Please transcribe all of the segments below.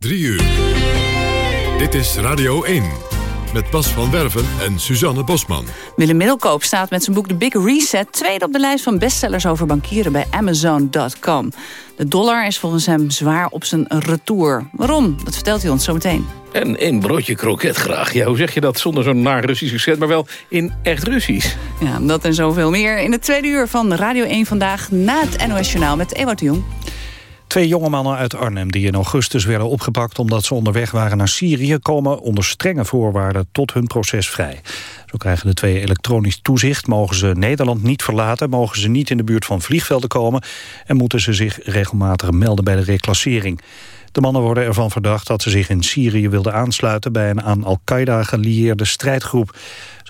3 uur. Dit is Radio 1. Met Bas van Werven en Suzanne Bosman. Willem Middelkoop staat met zijn boek The Big Reset... tweede op de lijst van bestsellers over bankieren bij Amazon.com. De dollar is volgens hem zwaar op zijn retour. Waarom? Dat vertelt hij ons zo meteen. En een broodje kroket graag. Ja, hoe zeg je dat zonder zo'n naar Russisch accent, maar wel in echt Russisch? Ja, dat en zoveel meer in het tweede uur van Radio 1 Vandaag... na het NOS Journaal met Ewout de Jong. Twee jonge mannen uit Arnhem die in augustus werden opgepakt... omdat ze onderweg waren naar Syrië... komen onder strenge voorwaarden tot hun proces vrij. Zo krijgen de twee elektronisch toezicht. Mogen ze Nederland niet verlaten, mogen ze niet in de buurt van vliegvelden komen... en moeten ze zich regelmatig melden bij de reclassering. De mannen worden ervan verdacht dat ze zich in Syrië wilden aansluiten... bij een aan Al-Qaeda gelieerde strijdgroep.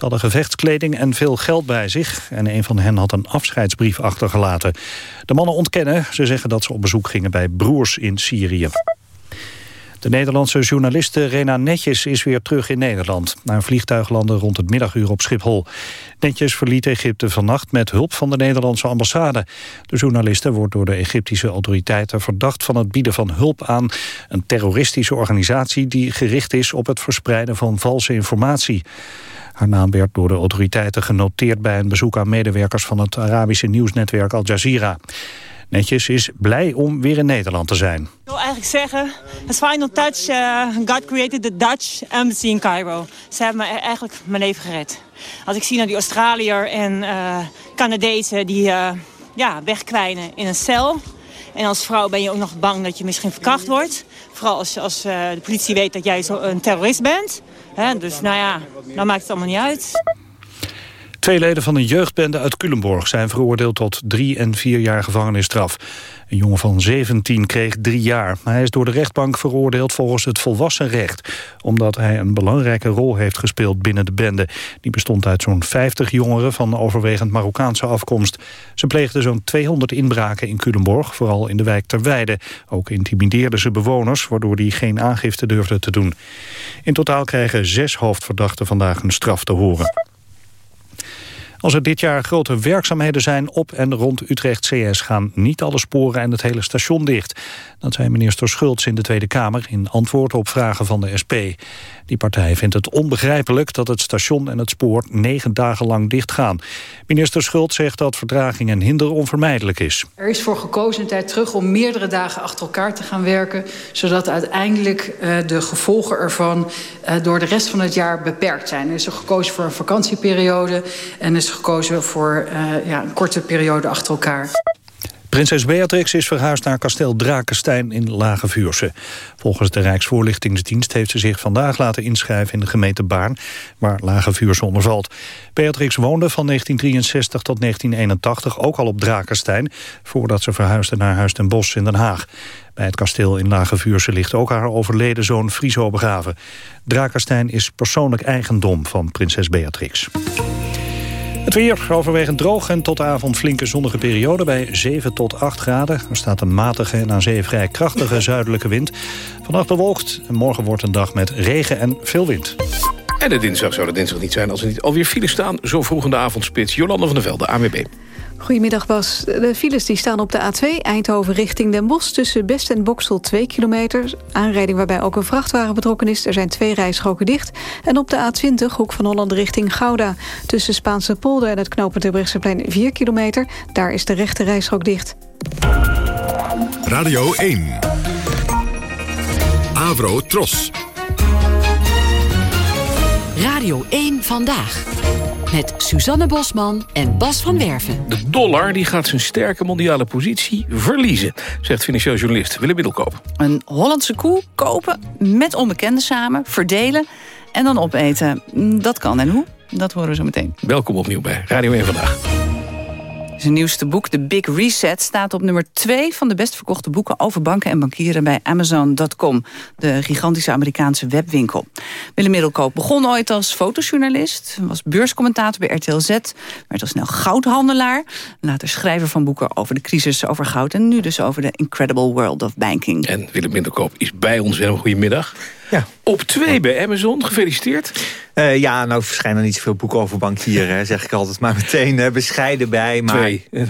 Ze hadden gevechtskleding en veel geld bij zich... en een van hen had een afscheidsbrief achtergelaten. De mannen ontkennen. Ze zeggen dat ze op bezoek gingen bij broers in Syrië. De Nederlandse journaliste Rena Netjes is weer terug in Nederland. Na een vliegtuig rond het middaguur op Schiphol. Netjes verliet Egypte vannacht met hulp van de Nederlandse ambassade. De journaliste wordt door de Egyptische autoriteiten verdacht van het bieden van hulp aan een terroristische organisatie die gericht is op het verspreiden van valse informatie. Haar naam werd door de autoriteiten genoteerd bij een bezoek aan medewerkers van het Arabische nieuwsnetwerk Al Jazeera. Netjes is blij om weer in Nederland te zijn. Ik wil eigenlijk zeggen, as final touch, uh, God created the Dutch embassy in Cairo. Ze hebben me e- eigenlijk mijn leven gered. Als ik zie naar die Australiër en uh, Canadezen die uh, ja, wegkwijnen in een cel. En als vrouw ben je ook nog bang dat je misschien verkracht wordt. Vooral als, als de politie weet dat jij zo een terrorist bent. Dus nou ja, dan maakt het allemaal niet uit. Twee leden van een jeugdbende uit Culemborg zijn veroordeeld tot drie en vier jaar gevangenisstraf. Een jongen van 17 kreeg drie jaar. Hij is door de rechtbank veroordeeld volgens het volwassenrecht. Omdat hij een belangrijke rol heeft gespeeld binnen de bende. Die bestond uit zo'n 50 jongeren van overwegend Marokkaanse afkomst. Ze pleegden zo'n 200 inbraken in Culemborg, vooral in de wijk Terweide. Ook intimideerden ze bewoners, waardoor die geen aangifte durfden te doen. In totaal krijgen zes hoofdverdachten vandaag een straf te horen. Als er dit jaar grote werkzaamheden zijn op en rond Utrecht CS... gaan niet alle sporen en het hele station dicht. Dat zei minister Schultz in de Tweede Kamer... in antwoord op vragen van de SP. Die partij vindt het onbegrijpelijk dat het station en het spoor... negen dagen lang dichtgaan. Minister Schultz zegt dat verdraging en hinder onvermijdelijk is. Er is voor gekozen een tijd terug om meerdere dagen achter elkaar te gaan werken... zodat uiteindelijk uh, de gevolgen ervan uh, door de rest van het jaar beperkt zijn. Er is er gekozen voor een vakantieperiode... en is gekozen voor uh, ja, een korte periode achter elkaar. Prinses Beatrix is verhuisd naar kasteel Drakenstein in Lage Vuurse. Volgens de Rijksvoorlichtingsdienst heeft ze zich vandaag laten inschrijven in de gemeente Baarn, waar Lage Vuurse onder valt. Beatrix woonde van 1963 tot 1981 ook al op Drakenstein, voordat ze verhuisde naar Huis ten Bosch in Den Haag. Bij het kasteel in Lage Vuurse ligt ook haar overleden zoon Friso begraven. Drakenstein is persoonlijk eigendom van prinses Beatrix. Het weer overwegend droog en tot de avond flinke zonnige periode bij 7 tot 8 graden. Er staat een matige en aan zee vrij krachtige zuidelijke wind. Vannacht bewolkt en morgen wordt een dag met regen en veel wind. En de dinsdag zou de dinsdag niet zijn als er niet alweer files staan. Zo vroeg in de avondspits. Jolanda van der Velde, AWB. Goedemiddag Bas. De files die staan op de A2 Eindhoven richting Den Bosch... tussen Best en Boksel 2 kilometer. Aanrijding waarbij ook een vrachtwagen betrokken is. Er zijn twee rijstroken dicht. En op de A20 Hoek van Holland richting Gouda. Tussen Spaanse polder en het knooppunt Terbrechtseplein 4 kilometer. Daar is de rechte rijstrook dicht. Radio 1. Avro Tros. Radio 1 Vandaag. Met Suzanne Bosman en Bas van Werven. De dollar die gaat zijn sterke mondiale positie verliezen, zegt financieel journalist Willem Middelkoop. Een Hollandse koe kopen, met onbekenden samen, verdelen en dan opeten. Dat kan en hoe? Dat horen we zo meteen. Welkom opnieuw bij Radio 1 Vandaag. Zijn nieuwste boek, The Big Reset, staat op nummer 2 van de best verkochte boeken over banken en bankieren bij Amazon.com, de gigantische Amerikaanse webwinkel. Willem Middelkoop begon ooit als fotojournalist, was beurscommentator bij RTL Z, werd al snel goudhandelaar, later schrijver van boeken over de crisis over goud en nu dus over de incredible world of banking. En Willem Middelkoop is bij ons. Goedemiddag. Ja. Op twee bij Amazon, gefeliciteerd. Uh, ja, nou verschijnen niet zoveel boeken over bankieren, zeg ik altijd. Maar meteen uh, bescheiden bij. Maar, twee.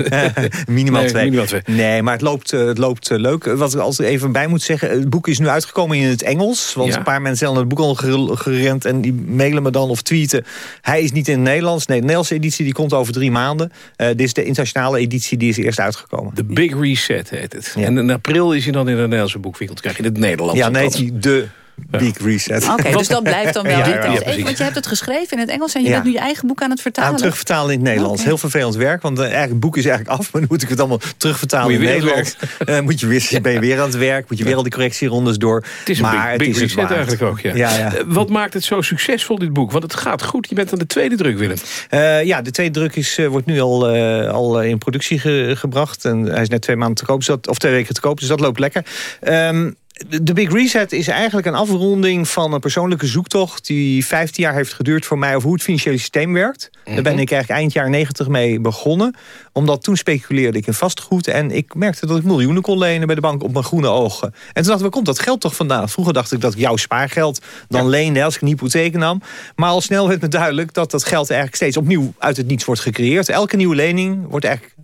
minimaal, nee, twee. minimaal twee. Nee, maar het loopt, uh, het loopt leuk. Wat ik altijd even bij moet zeggen. Het boek is nu uitgekomen in het Engels. Want Ja. een paar mensen hebben het boek al ge- gerend. En die mailen me dan of tweeten. Hij is niet in het Nederlands. Nee, de Nederlandse editie die komt over drie maanden. Eh, dit is de internationale editie. Die is eerst uitgekomen. The Big Reset heet het. Ja. En in april is hij dan in de Nederlandse boekwinkel. Dan krijg je in het Nederlands. Ja, nee, die de Big Reset. Oké, dus dat blijft dan wel. Ja, ja, het want je hebt het geschreven in het Engels... en je Ja. bent nu je eigen boek aan het vertalen. Aan terugvertalen in het Nederlands. Heel vervelend werk, want eh, eigenlijk het boek is eigenlijk af. Maar dan moet ik het allemaal terugvertalen in aan Nederlands. Eh, moet je weer, ben je weer aan het werk, moet je weer al die correctierondes door. Het is een maar big, big het is het reset waard. eigenlijk ook. Ja. Ja, ja. Eh, Wat maakt het zo succesvol, dit boek? Want het gaat goed. Je bent aan de tweede druk, Willem. Eh, ja, de tweede druk is, wordt nu al, eh, al in productie ge- gebracht. En hij is net twee maanden te koop, dus dat, of twee weken te koop, dus dat loopt lekker. Ehm, de Big Reset is eigenlijk een afronding van een persoonlijke zoektocht... die 15 jaar heeft geduurd voor mij over hoe het financiële systeem werkt. Daar ben ik eigenlijk eind jaar 90 mee begonnen. Omdat toen speculeerde ik in vastgoed... en ik merkte dat ik miljoenen kon lenen bij de bank op mijn groene ogen. En toen dacht ik, waar komt dat geld toch vandaan? Vroeger dacht ik dat ik jouw spaargeld dan leende als ik een hypotheek nam. Maar al snel werd me duidelijk dat dat geld eigenlijk steeds opnieuw uit het niets wordt gecreëerd. Elke nieuwe lening wordt eigenlijk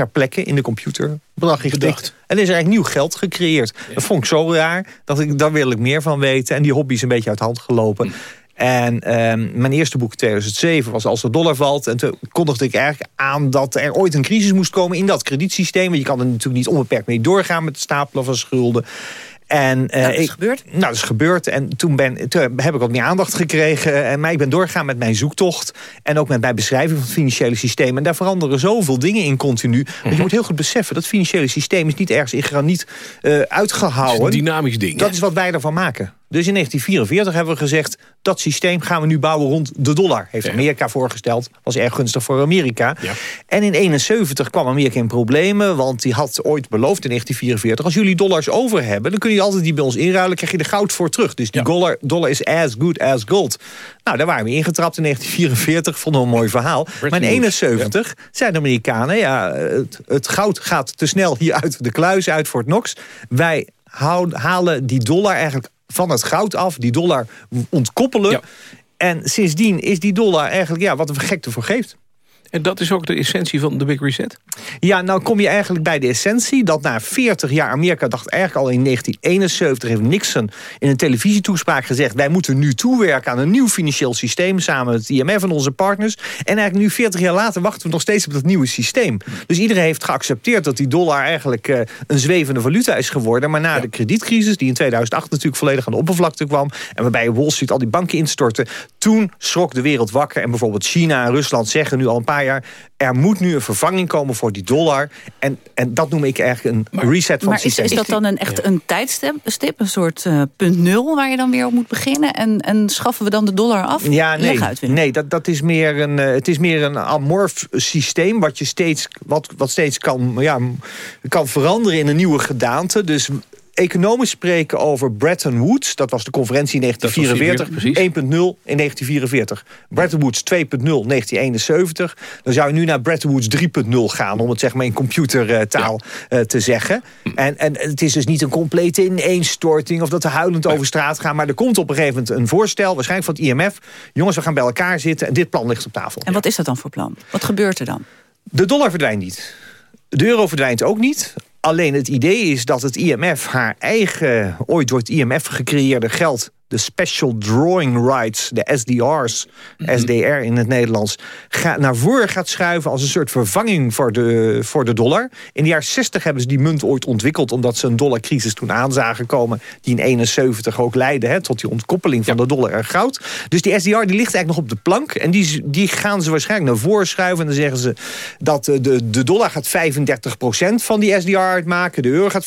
ter plekke in de computer bedrag. En er is eigenlijk nieuw geld gecreëerd. Dat vond ik zo raar. Dat ik, daar wil ik meer van weten. En die hobby is een beetje uit de hand gelopen. En ehm, mijn eerste boek in 2007 was Als de dollar valt. En toen kondigde ik eigenlijk aan dat er ooit een crisis moest komen in dat kredietsysteem. Want je kan er natuurlijk niet onbeperkt mee doorgaan met het stapelen van schulden. En, eh, Nou, dat is ik- gebeurd. Nou, dat is gebeurd. En toen, ben, toen heb ik wat meer aandacht gekregen. En, maar ik ben doorgegaan met mijn zoektocht. En ook met mijn beschrijving van het financiële systeem. En daar veranderen zoveel dingen in continu. Want je moet heel goed beseffen... dat het financiële systeem is niet ergens in graniet eh Het is uitgehouden. een dynamisch ding. Dat hè? is wat wij ervan maken. Dus in 1944 hebben we gezegd... dat systeem gaan we nu bouwen rond de dollar. Heeft. Amerika voorgesteld. Was erg gunstig voor Amerika. Ja. En in 71 kwam Amerika in problemen. Want die had ooit beloofd in 1944... als jullie dollars over hebben... dan kun je altijd die bij ons inruilen. krijg je er goud voor terug. Dus die Ja. dollar, dollar is as good as gold. Nou, daar waren we ingetrapt in 1944. Vonden we een mooi verhaal. maar in Woods, 71 zijn de Amerikanen... ja, het, het goud gaat te snel hier uit de kluis, uit Fort Knox. Wij halen die dollar eigenlijk van het goud af. Die dollar ontkoppelen. Ja. En sindsdien is die dollar eigenlijk ja, wat een gek ervoor geeft. En dat is ook de essentie van de Big Reset? Ja, nou kom je eigenlijk bij de essentie... dat na 40 jaar Amerika dacht eigenlijk al in 1971... heeft Nixon in een televisietoespraak gezegd... wij moeten nu toewerken aan een nieuw financieel systeem... samen met het IMF en onze partners. En eigenlijk nu 40 jaar later wachten we nog steeds op dat nieuwe systeem. Dus iedereen heeft geaccepteerd dat die dollar eigenlijk... eh, een zwevende valuta is geworden. Maar na de kredietcrisis, die in 2008 natuurlijk volledig aan de oppervlakte kwam... en waarbij Wall Street al die banken instortte... toen schrok de wereld wakker. En bijvoorbeeld China en Rusland zeggen nu al een paar er moet nu een vervanging komen voor die dollar. En, en dat noem ik eigenlijk een reset van Maar het is, systeem. is dat dan een, echt een tijdstip, stip, een soort eh, punt nul... waar je dan weer op moet beginnen? En, en schaffen we dan de dollar af? Ja, nee, Leg uit, nee dat, dat is meer een, eh, het is meer een amorf systeem... wat, je steeds, wat, wat steeds kan, ja, kan veranderen in een nieuwe gedaante. Dus economen spreken over Bretton Woods. Dat was de conferentie in was 1944. 1.0 precies. in 1944. Bretton Woods 2.0 1971. Dan zou je nu naar Bretton Woods 3.0 gaan... om het zeg maar in computertaal eh, te zeggen. En, en het is dus niet een complete ineenstorting... of dat we huilend over straat gaan. Maar er komt op een gegeven moment een voorstel... waarschijnlijk van het IMF. Jongens, we gaan bij elkaar zitten en dit plan ligt op tafel. En wat is dat dan voor plan? Wat gebeurt er dan? De dollar verdwijnt niet. De euro verdwijnt ook niet. Alleen het idee is dat het IMF haar eigen, ooit door het IMF gecreëerde geld... de Special Drawing Rights, de SDR's, SDR in het Nederlands... Ga, naar voren gaat schuiven als een soort vervanging voor de, voor de dollar. In de jaren 60 hebben ze die munt ooit ontwikkeld... omdat ze een dollarcrisis toen aanzagen komen... die in 71 ook leidde hè, tot die ontkoppeling van de dollar en goud. Dus die SDR die ligt eigenlijk nog op de plank... en die, die gaan ze waarschijnlijk naar voren schuiven... en dan zeggen ze dat eh, de, de dollar gaat 35% van die SDR uitmaken... de euro gaat 35%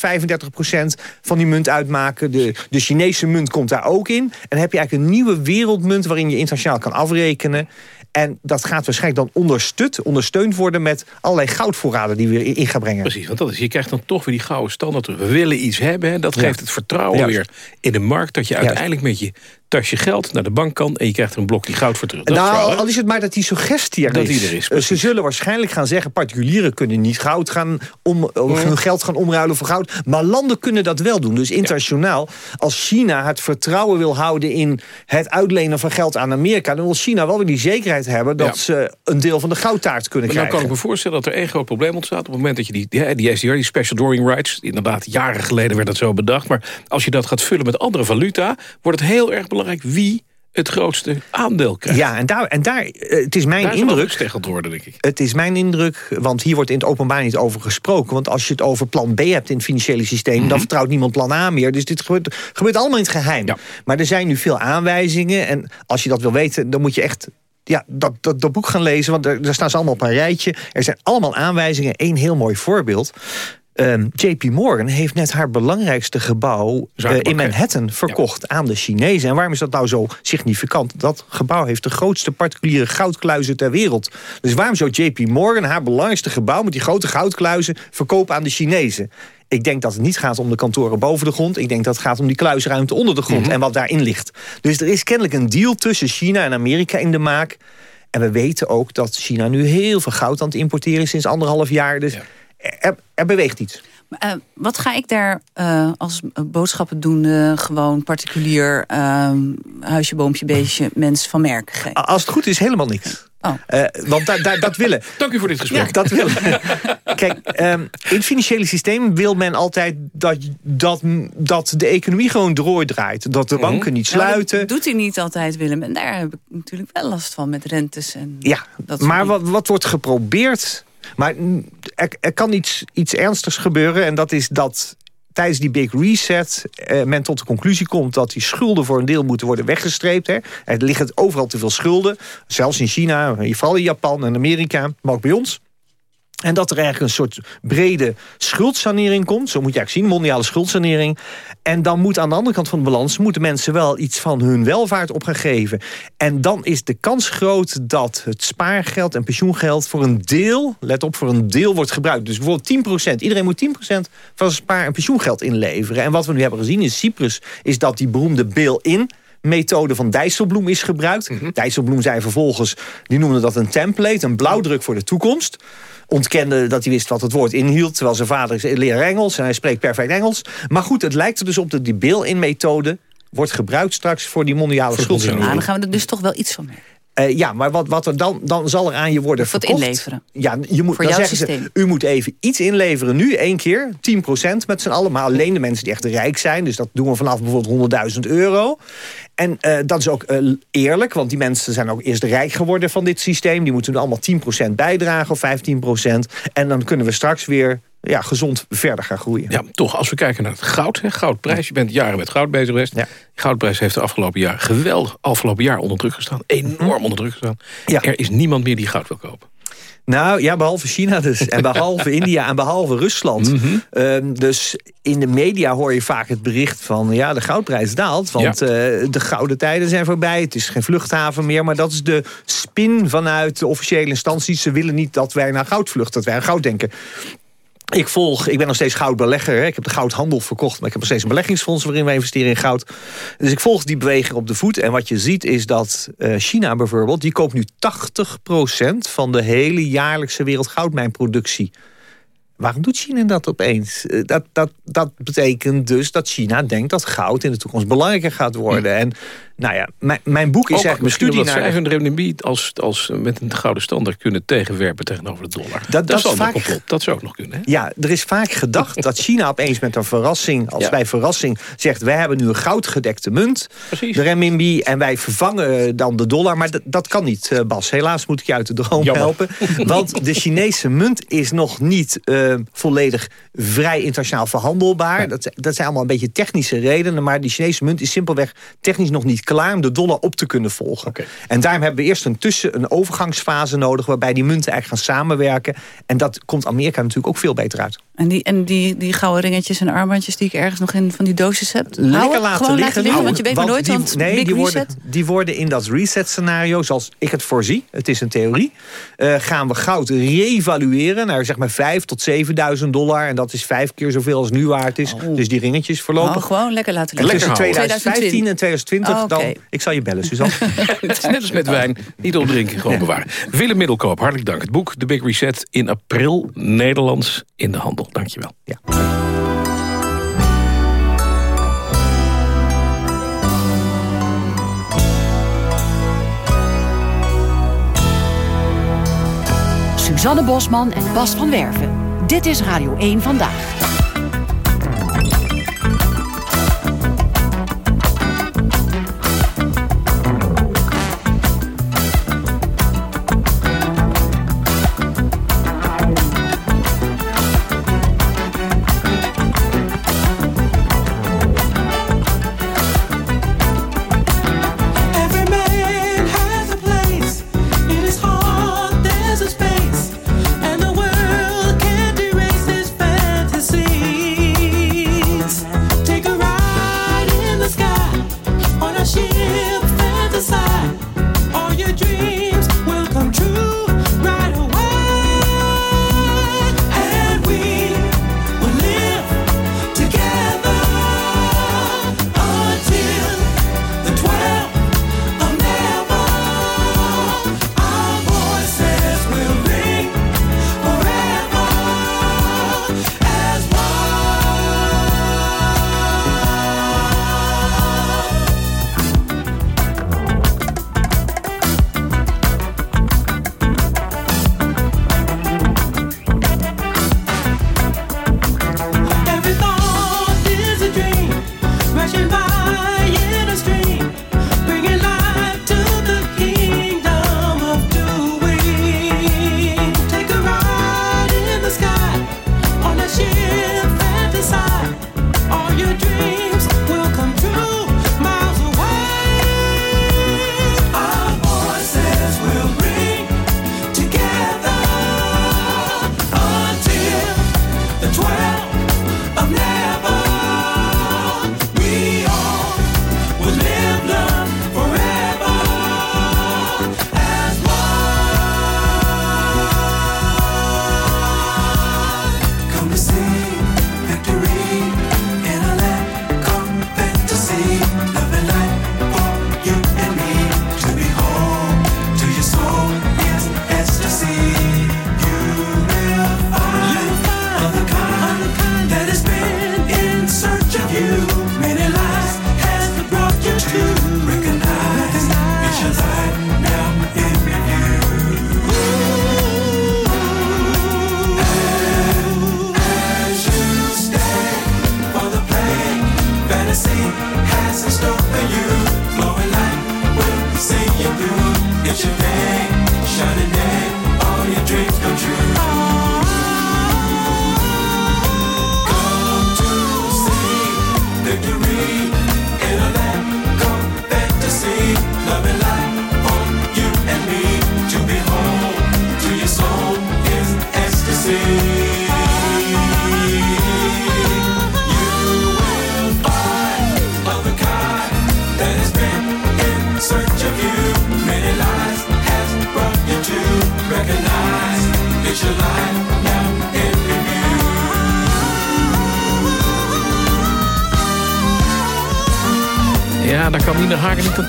van die munt uitmaken... de, de Chinese munt komt daar ook in... en heb je eigenlijk een nieuwe wereldmunt... waarin je internationaal kan afrekenen... En dat gaat waarschijnlijk dan ondersteund, ondersteund worden... met allerlei goudvoorraden die we in gaan brengen. Precies, want dat is, je krijgt dan toch weer die gouden standaard terug. We willen iets hebben, hè? dat Ja. geeft het vertrouwen Juist. weer in de markt... dat je uiteindelijk met je tasje geld naar de bank kan... en je krijgt er een blokje goud voor terug. Dat nou, hè? al is het maar dat die suggestie er Dat is. die er is, Eh, precies. Ze zullen waarschijnlijk gaan zeggen... particulieren kunnen niet goud gaan om, of hun geld gaan omruilen voor goud. Maar landen kunnen dat wel doen. Dus internationaal, als China het vertrouwen wil houden... in het uitlenen van geld aan Amerika... dan wil China wel weer die zekerheid hebben... dat Ja. ze een deel van de goudtaart kunnen Maar nou krijgen. kan ik me voorstellen dat er één groot probleem ontstaat... op het moment dat je die, die, die SDR, die Special Drawing Rights... inderdaad, jaren geleden werd dat zo bedacht... maar als je dat gaat vullen met andere valuta... wordt het heel erg belangrijk wie het grootste aandeel krijgt. Ja, en daar, en daar eh, het is mijn Daar indruk... worden, denk ik. Het is mijn indruk, want hier wordt in het openbaar niet over gesproken. Want als je het over plan B hebt in het financiële systeem... dan vertrouwt niemand plan A meer. Dus dit gebeurt, gebeurt allemaal in het geheim. Ja. Maar er zijn nu veel aanwijzingen. En als je dat wil weten, dan moet je echt ja, dat, dat, dat boek gaan lezen. Want daar, daar staan ze allemaal op een rijtje. Er zijn allemaal aanwijzingen. Eén heel mooi voorbeeld. Ehm, JP Morgan heeft net haar belangrijkste gebouw eh, in? Manhattan verkocht aan de Chinezen. En waarom is dat nou zo significant? Dat gebouw heeft de grootste particuliere goudkluizen ter wereld. Dus waarom zou JP Morgan haar belangrijkste gebouw met die grote goudkluizen verkopen aan de Chinezen? Ik denk dat het niet gaat om de kantoren boven de grond. Ik denk dat het gaat om die kluisruimte onder de grond en wat daarin ligt. Dus er is kennelijk een deal tussen China en Amerika in de maak. En we weten ook dat China nu heel veel goud aan het importeren is sinds anderhalf jaar. Dus er, er beweegt iets. Eh, wat ga ik daar eh, als boodschappen doen, gewoon particulier ehm, huisje, boompje, beestje, mens van merk geven? Als het goed is, helemaal niks. Oh. Eh, want da, da- dat willen. Dank u voor dit gesprek. Ja, dat willen. Kijk, ehm, in het financiële systeem wil men altijd dat, dat, dat de economie gewoon doordraait. Dat de banken niet Nou, sluiten. dat doet hij niet altijd, Willem. En daar heb ik natuurlijk wel last van met rentes. En Ja, dat maar wat, wat wordt geprobeerd... Maar er kan iets, iets ernstigs gebeuren. En dat is dat tijdens die big reset eh, men tot de conclusie komt... dat die schulden voor een deel moeten worden weggestreept. Hè. Er liggen overal te veel schulden. Zelfs in China, vooral in Japan en Amerika, maar ook bij ons. En dat er eigenlijk een soort brede schuldsanering komt. Zo moet je eigenlijk zien, mondiale schuldsanering. En dan moet aan de andere kant van de balans... moeten mensen wel iets van hun welvaart op gaan geven. En dan is de kans groot dat het spaargeld en pensioengeld... voor een deel, let op, voor een deel wordt gebruikt. Dus bijvoorbeeld 10%. Iedereen moet 10% van zijn spaar- en pensioengeld inleveren. En wat we nu hebben gezien in Cyprus... is dat die beroemde bail-in methode van Dijsselbloem is gebruikt. Dijsselbloem zei vervolgens, die noemde dat een template, een blauwdruk voor de toekomst. Ontkende dat hij wist wat het woord inhield, terwijl zijn vader is leraar Engels en hij spreekt perfect Engels. Maar goed, het lijkt er dus op dat die bail-in methode wordt gebruikt straks voor die mondiale Ah, schuldsanering. dan gaan we er dus toch wel iets van merken. Eh, ja, maar wat, wat er dan, dan zal er aan je worden verkocht. inleveren. Ja, je moet, Voor dan jouw zeggen systeem. ze, u moet even iets inleveren nu, één keer, 10% met z'n allen. Maar alleen de mensen die echt rijk zijn. Dus dat doen we vanaf bijvoorbeeld 100.000 euro. En eh, dat is ook eh, eerlijk, want die mensen zijn ook eerst rijk geworden van dit systeem. Die moeten nu allemaal 10% bijdragen of 15%. En dan kunnen we straks weer ja, gezond verder gaan groeien. Ja, toch, als we kijken naar het goud, hè, goudprijs. Je bent jaren met goud bezig geweest. Ja. Goudprijs heeft de afgelopen jaar geweldig afgelopen jaar onder druk gestaan. Enorm onder druk gestaan. Ja. Er is niemand meer die goud wil kopen. Nou ja, behalve China dus. En behalve India en behalve Rusland. Mhm. Ehm, dus in de media hoor je vaak het bericht van... ja, de goudprijs daalt, want Ja. eh, de gouden tijden zijn voorbij. Het is geen vluchthaven meer. Maar dat is de spin vanuit de officiële instanties. Ze willen niet dat wij naar goud vluchten, dat wij aan goud denken. Ik volg, ik ben nog steeds goudbelegger. Hè. Ik heb de goudhandel verkocht, maar ik heb nog steeds een beleggingsfonds waarin we investeren in goud. Dus ik volg die beweging op de voet. En wat je ziet is dat eh, China bijvoorbeeld, die koopt nu 80% van de hele jaarlijkse wereldgoudmijnproductie. Waarom doet China dat opeens? Eh, Dat, dat, dat betekent dus dat China denkt dat goud in de toekomst belangrijker gaat worden. En nou ja, mijn, mijn boek is Ook eigenlijk misschien studie zij naar... hun renminbi als, als met een gouden standaard kunnen tegenwerpen tegenover de dollar. dat dat, is is vaak-. Dat zou ook nog kunnen. Hè? Ja, er is vaak gedacht dat China opeens met een verrassing... als Ja. bij verrassing zegt... wij hebben nu een goudgedekte munt, Precies. de renminbi... en wij vervangen dan de dollar. Maar dat- dat kan niet, eh, Bas. Helaas moet ik je uit de droom Jammer. helpen. Want de Chinese munt is nog niet eh, volledig vrij internationaal verhandelbaar. Dat, dat zijn allemaal een beetje technische redenen... maar die Chinese munt is simpelweg technisch nog niet klaar... om de dollar op te kunnen volgen. En daarom hebben we eerst een tussen, een overgangsfase nodig... waarbij die munten eigenlijk gaan samenwerken. En dat komt Amerika natuurlijk ook veel beter uit. En die, en die, die gouden ringetjes en armbandjes die ik ergens nog in van die doosjes heb? Lekker Houden? laten Gewoon liggen. laten liggen, want je weet maar nooit, die, want nee, die reset. worden, die worden in dat reset-scenario, zoals ik het voorzie, het is een theorie, eh, gaan we goud revalueren naar zeg maar 5 tot 7.000 dollar. En dat is vijf keer zoveel als nu waard is. Dus die ringetjes voorlopig. Oh, gewoon lekker laten En liggen. tussen houden. 2015 en 2020 Oh, oké. dan... Ik zal je bellen, Suzanne. Het is net als met wijn. Niet opdrinken, gewoon bewaren. Willem Middelkoop, hartelijk dank. Het boek The Big Reset in april Nederlands in de handel. Dankjewel. Ja. Suzanne Bosman en Bas van Werven. Dit is Radio 1 Vandaag.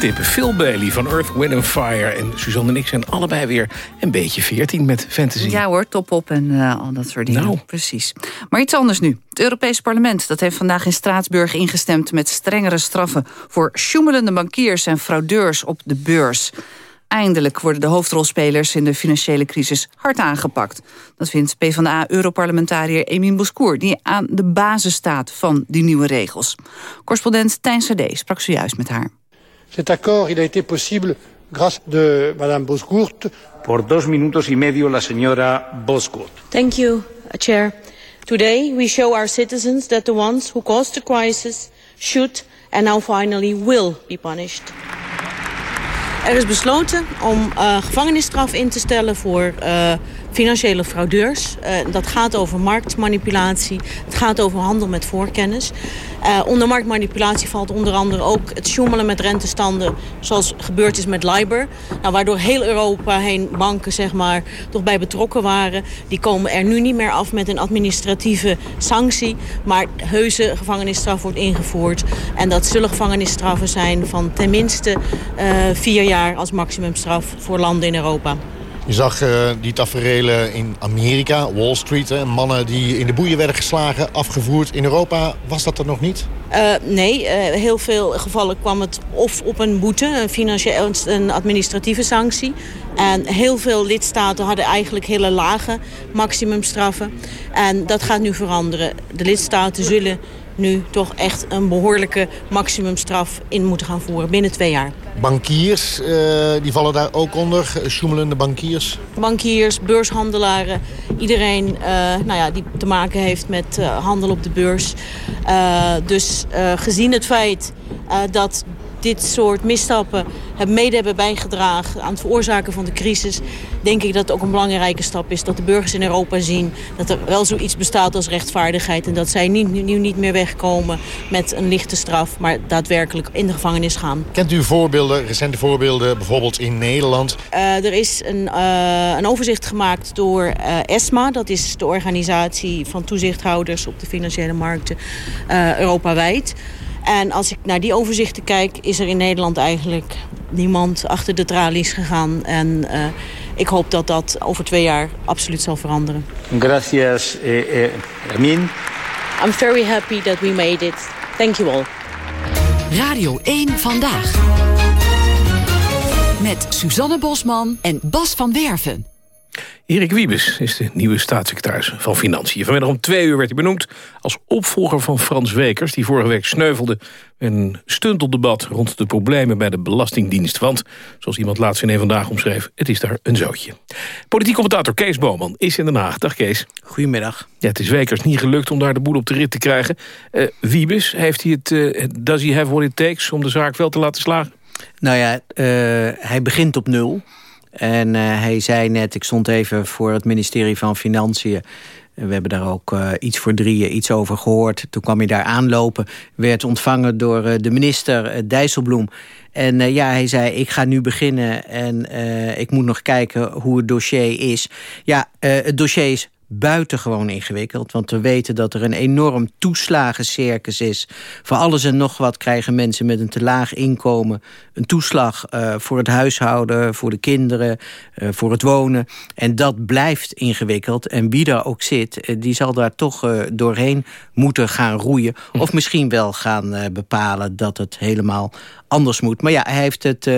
Tippen. Phil Bailey van Earth, Wind and Fire. En Suzanne en ik zijn allebei weer een beetje 14 met fantasy. Ja hoor, top op en eh, al dat soort dingen. Nou. Precies. Maar iets anders nu. Het Europees Parlement dat heeft vandaag in Straatsburg ingestemd... met strengere straffen voor sjoemelende bankiers en fraudeurs op de beurs. Eindelijk worden de hoofdrolspelers in de financiële crisis hard aangepakt. Dat vindt PvdA-europarlementariër Emin Boskour... die aan de basis staat van die nieuwe regels. Correspondent Tijn Sade sprak zojuist met haar. Cet accord il a été possible grâce de Madame Boscourt. Por dos minutos y medio la señora Boscourt. Thank you, uh, Chair. Today we show our citizens that the ones who caused the crisis should and now finally will be punished. Er is besloten om uh, gevangenisstraf in te stellen voor uh, financiële fraudeurs. Uh, dat gaat over marktmanipulatie. Het gaat over handel met voorkennis. Uh, onder marktmanipulatie valt onder andere ook het sjoemelen met rentestanden... zoals gebeurd is met LIBOR. Nou, waardoor heel Europa heen banken zeg maar, toch bij betrokken waren. Die komen er nu niet meer af met een administratieve sanctie... maar heuse gevangenisstraf wordt ingevoerd. En dat zullen gevangenisstraffen zijn van tenminste uh, vier jaar als maximumstraf voor landen in Europa. Je zag uh, die taferelen in Amerika, Wall Street. Mannen die in de boeien werden geslagen, afgevoerd. In Europa was dat er nog niet? Uh, nee, uh, heel veel gevallen kwam het of op een boete, een, financiële, een administratieve sanctie. En heel veel lidstaten hadden eigenlijk hele lage maximumstraffen. En dat gaat nu veranderen. De lidstaten zullen nu toch echt een behoorlijke maximumstraf in moeten gaan voeren binnen twee jaar. Bankiers, uh, die vallen daar ook onder, sjoemelende bankiers? Bankiers, beurshandelaren, iedereen uh, nou ja, die te maken heeft met uh, handel op de beurs. dus gezien het feit dat dit soort misstappen mede hebben bijgedragen aan het veroorzaken van de crisis, denk ik dat het ook een belangrijke stap is dat de burgers in Europa zien dat er wel zoiets bestaat als rechtvaardigheid en dat zij niet, nu niet meer wegkomen met een lichte straf, maar daadwerkelijk in de gevangenis gaan. Kent u voorbeelden, recente voorbeelden, bijvoorbeeld in Nederland? Uh, er is een, uh, een, overzicht gemaakt door uh, ESMA, dat is de organisatie van toezichthouders op de financiële markten Europa-wijd. En als ik naar die overzichten kijk, is er in Nederland eigenlijk niemand achter de tralies gegaan. En uh, ik hoop dat dat over twee jaar absoluut zal veranderen. Gracias, eh, eh, Amin. I'm very happy that we made it. Thank you all. Radio 1 Vandaag. Met Suzanne Bosman en Bas van Werven. Erik Wiebes is de nieuwe staatssecretaris van Financiën. Vanmiddag om twee uur werd hij benoemd als opvolger van Frans Wekers... die vorige week sneuvelde een stunteldebat rond de problemen bij de Belastingdienst. Want, zoals iemand laatst in een vandaag omschreef, het is daar een zootje. Politiek commentator Kees Boman is in Den Haag. Dag Kees. Goedemiddag. Ja, het is Wekers niet gelukt om daar de boel op de rit te krijgen. Uh, Wiebes, heeft hij het, uh, does he have what it takes om de zaak wel te laten slagen? Nou ja, uh, hij begint op nul... En uh, hij zei net, ik stond even voor het ministerie van Financiën... We hebben daar ook uh, iets voor drieën iets over gehoord. Toen kwam hij daar aanlopen, werd ontvangen door uh, de minister uh, Dijsselbloem. En ja, hij zei, ik ga nu beginnen en ik moet nog kijken hoe het dossier is. Ja, het dossier is buitengewoon ingewikkeld. Want we weten dat er een enorm toeslagencircus is. Voor alles en nog wat krijgen mensen met een te laag inkomen... een toeslag uh, voor het huishouden, voor de kinderen, uh, voor het wonen. En dat blijft ingewikkeld. En wie daar ook zit, uh, die zal daar toch doorheen moeten gaan roeien. Of misschien wel gaan bepalen dat het helemaal anders moet. Maar ja, hij heeft het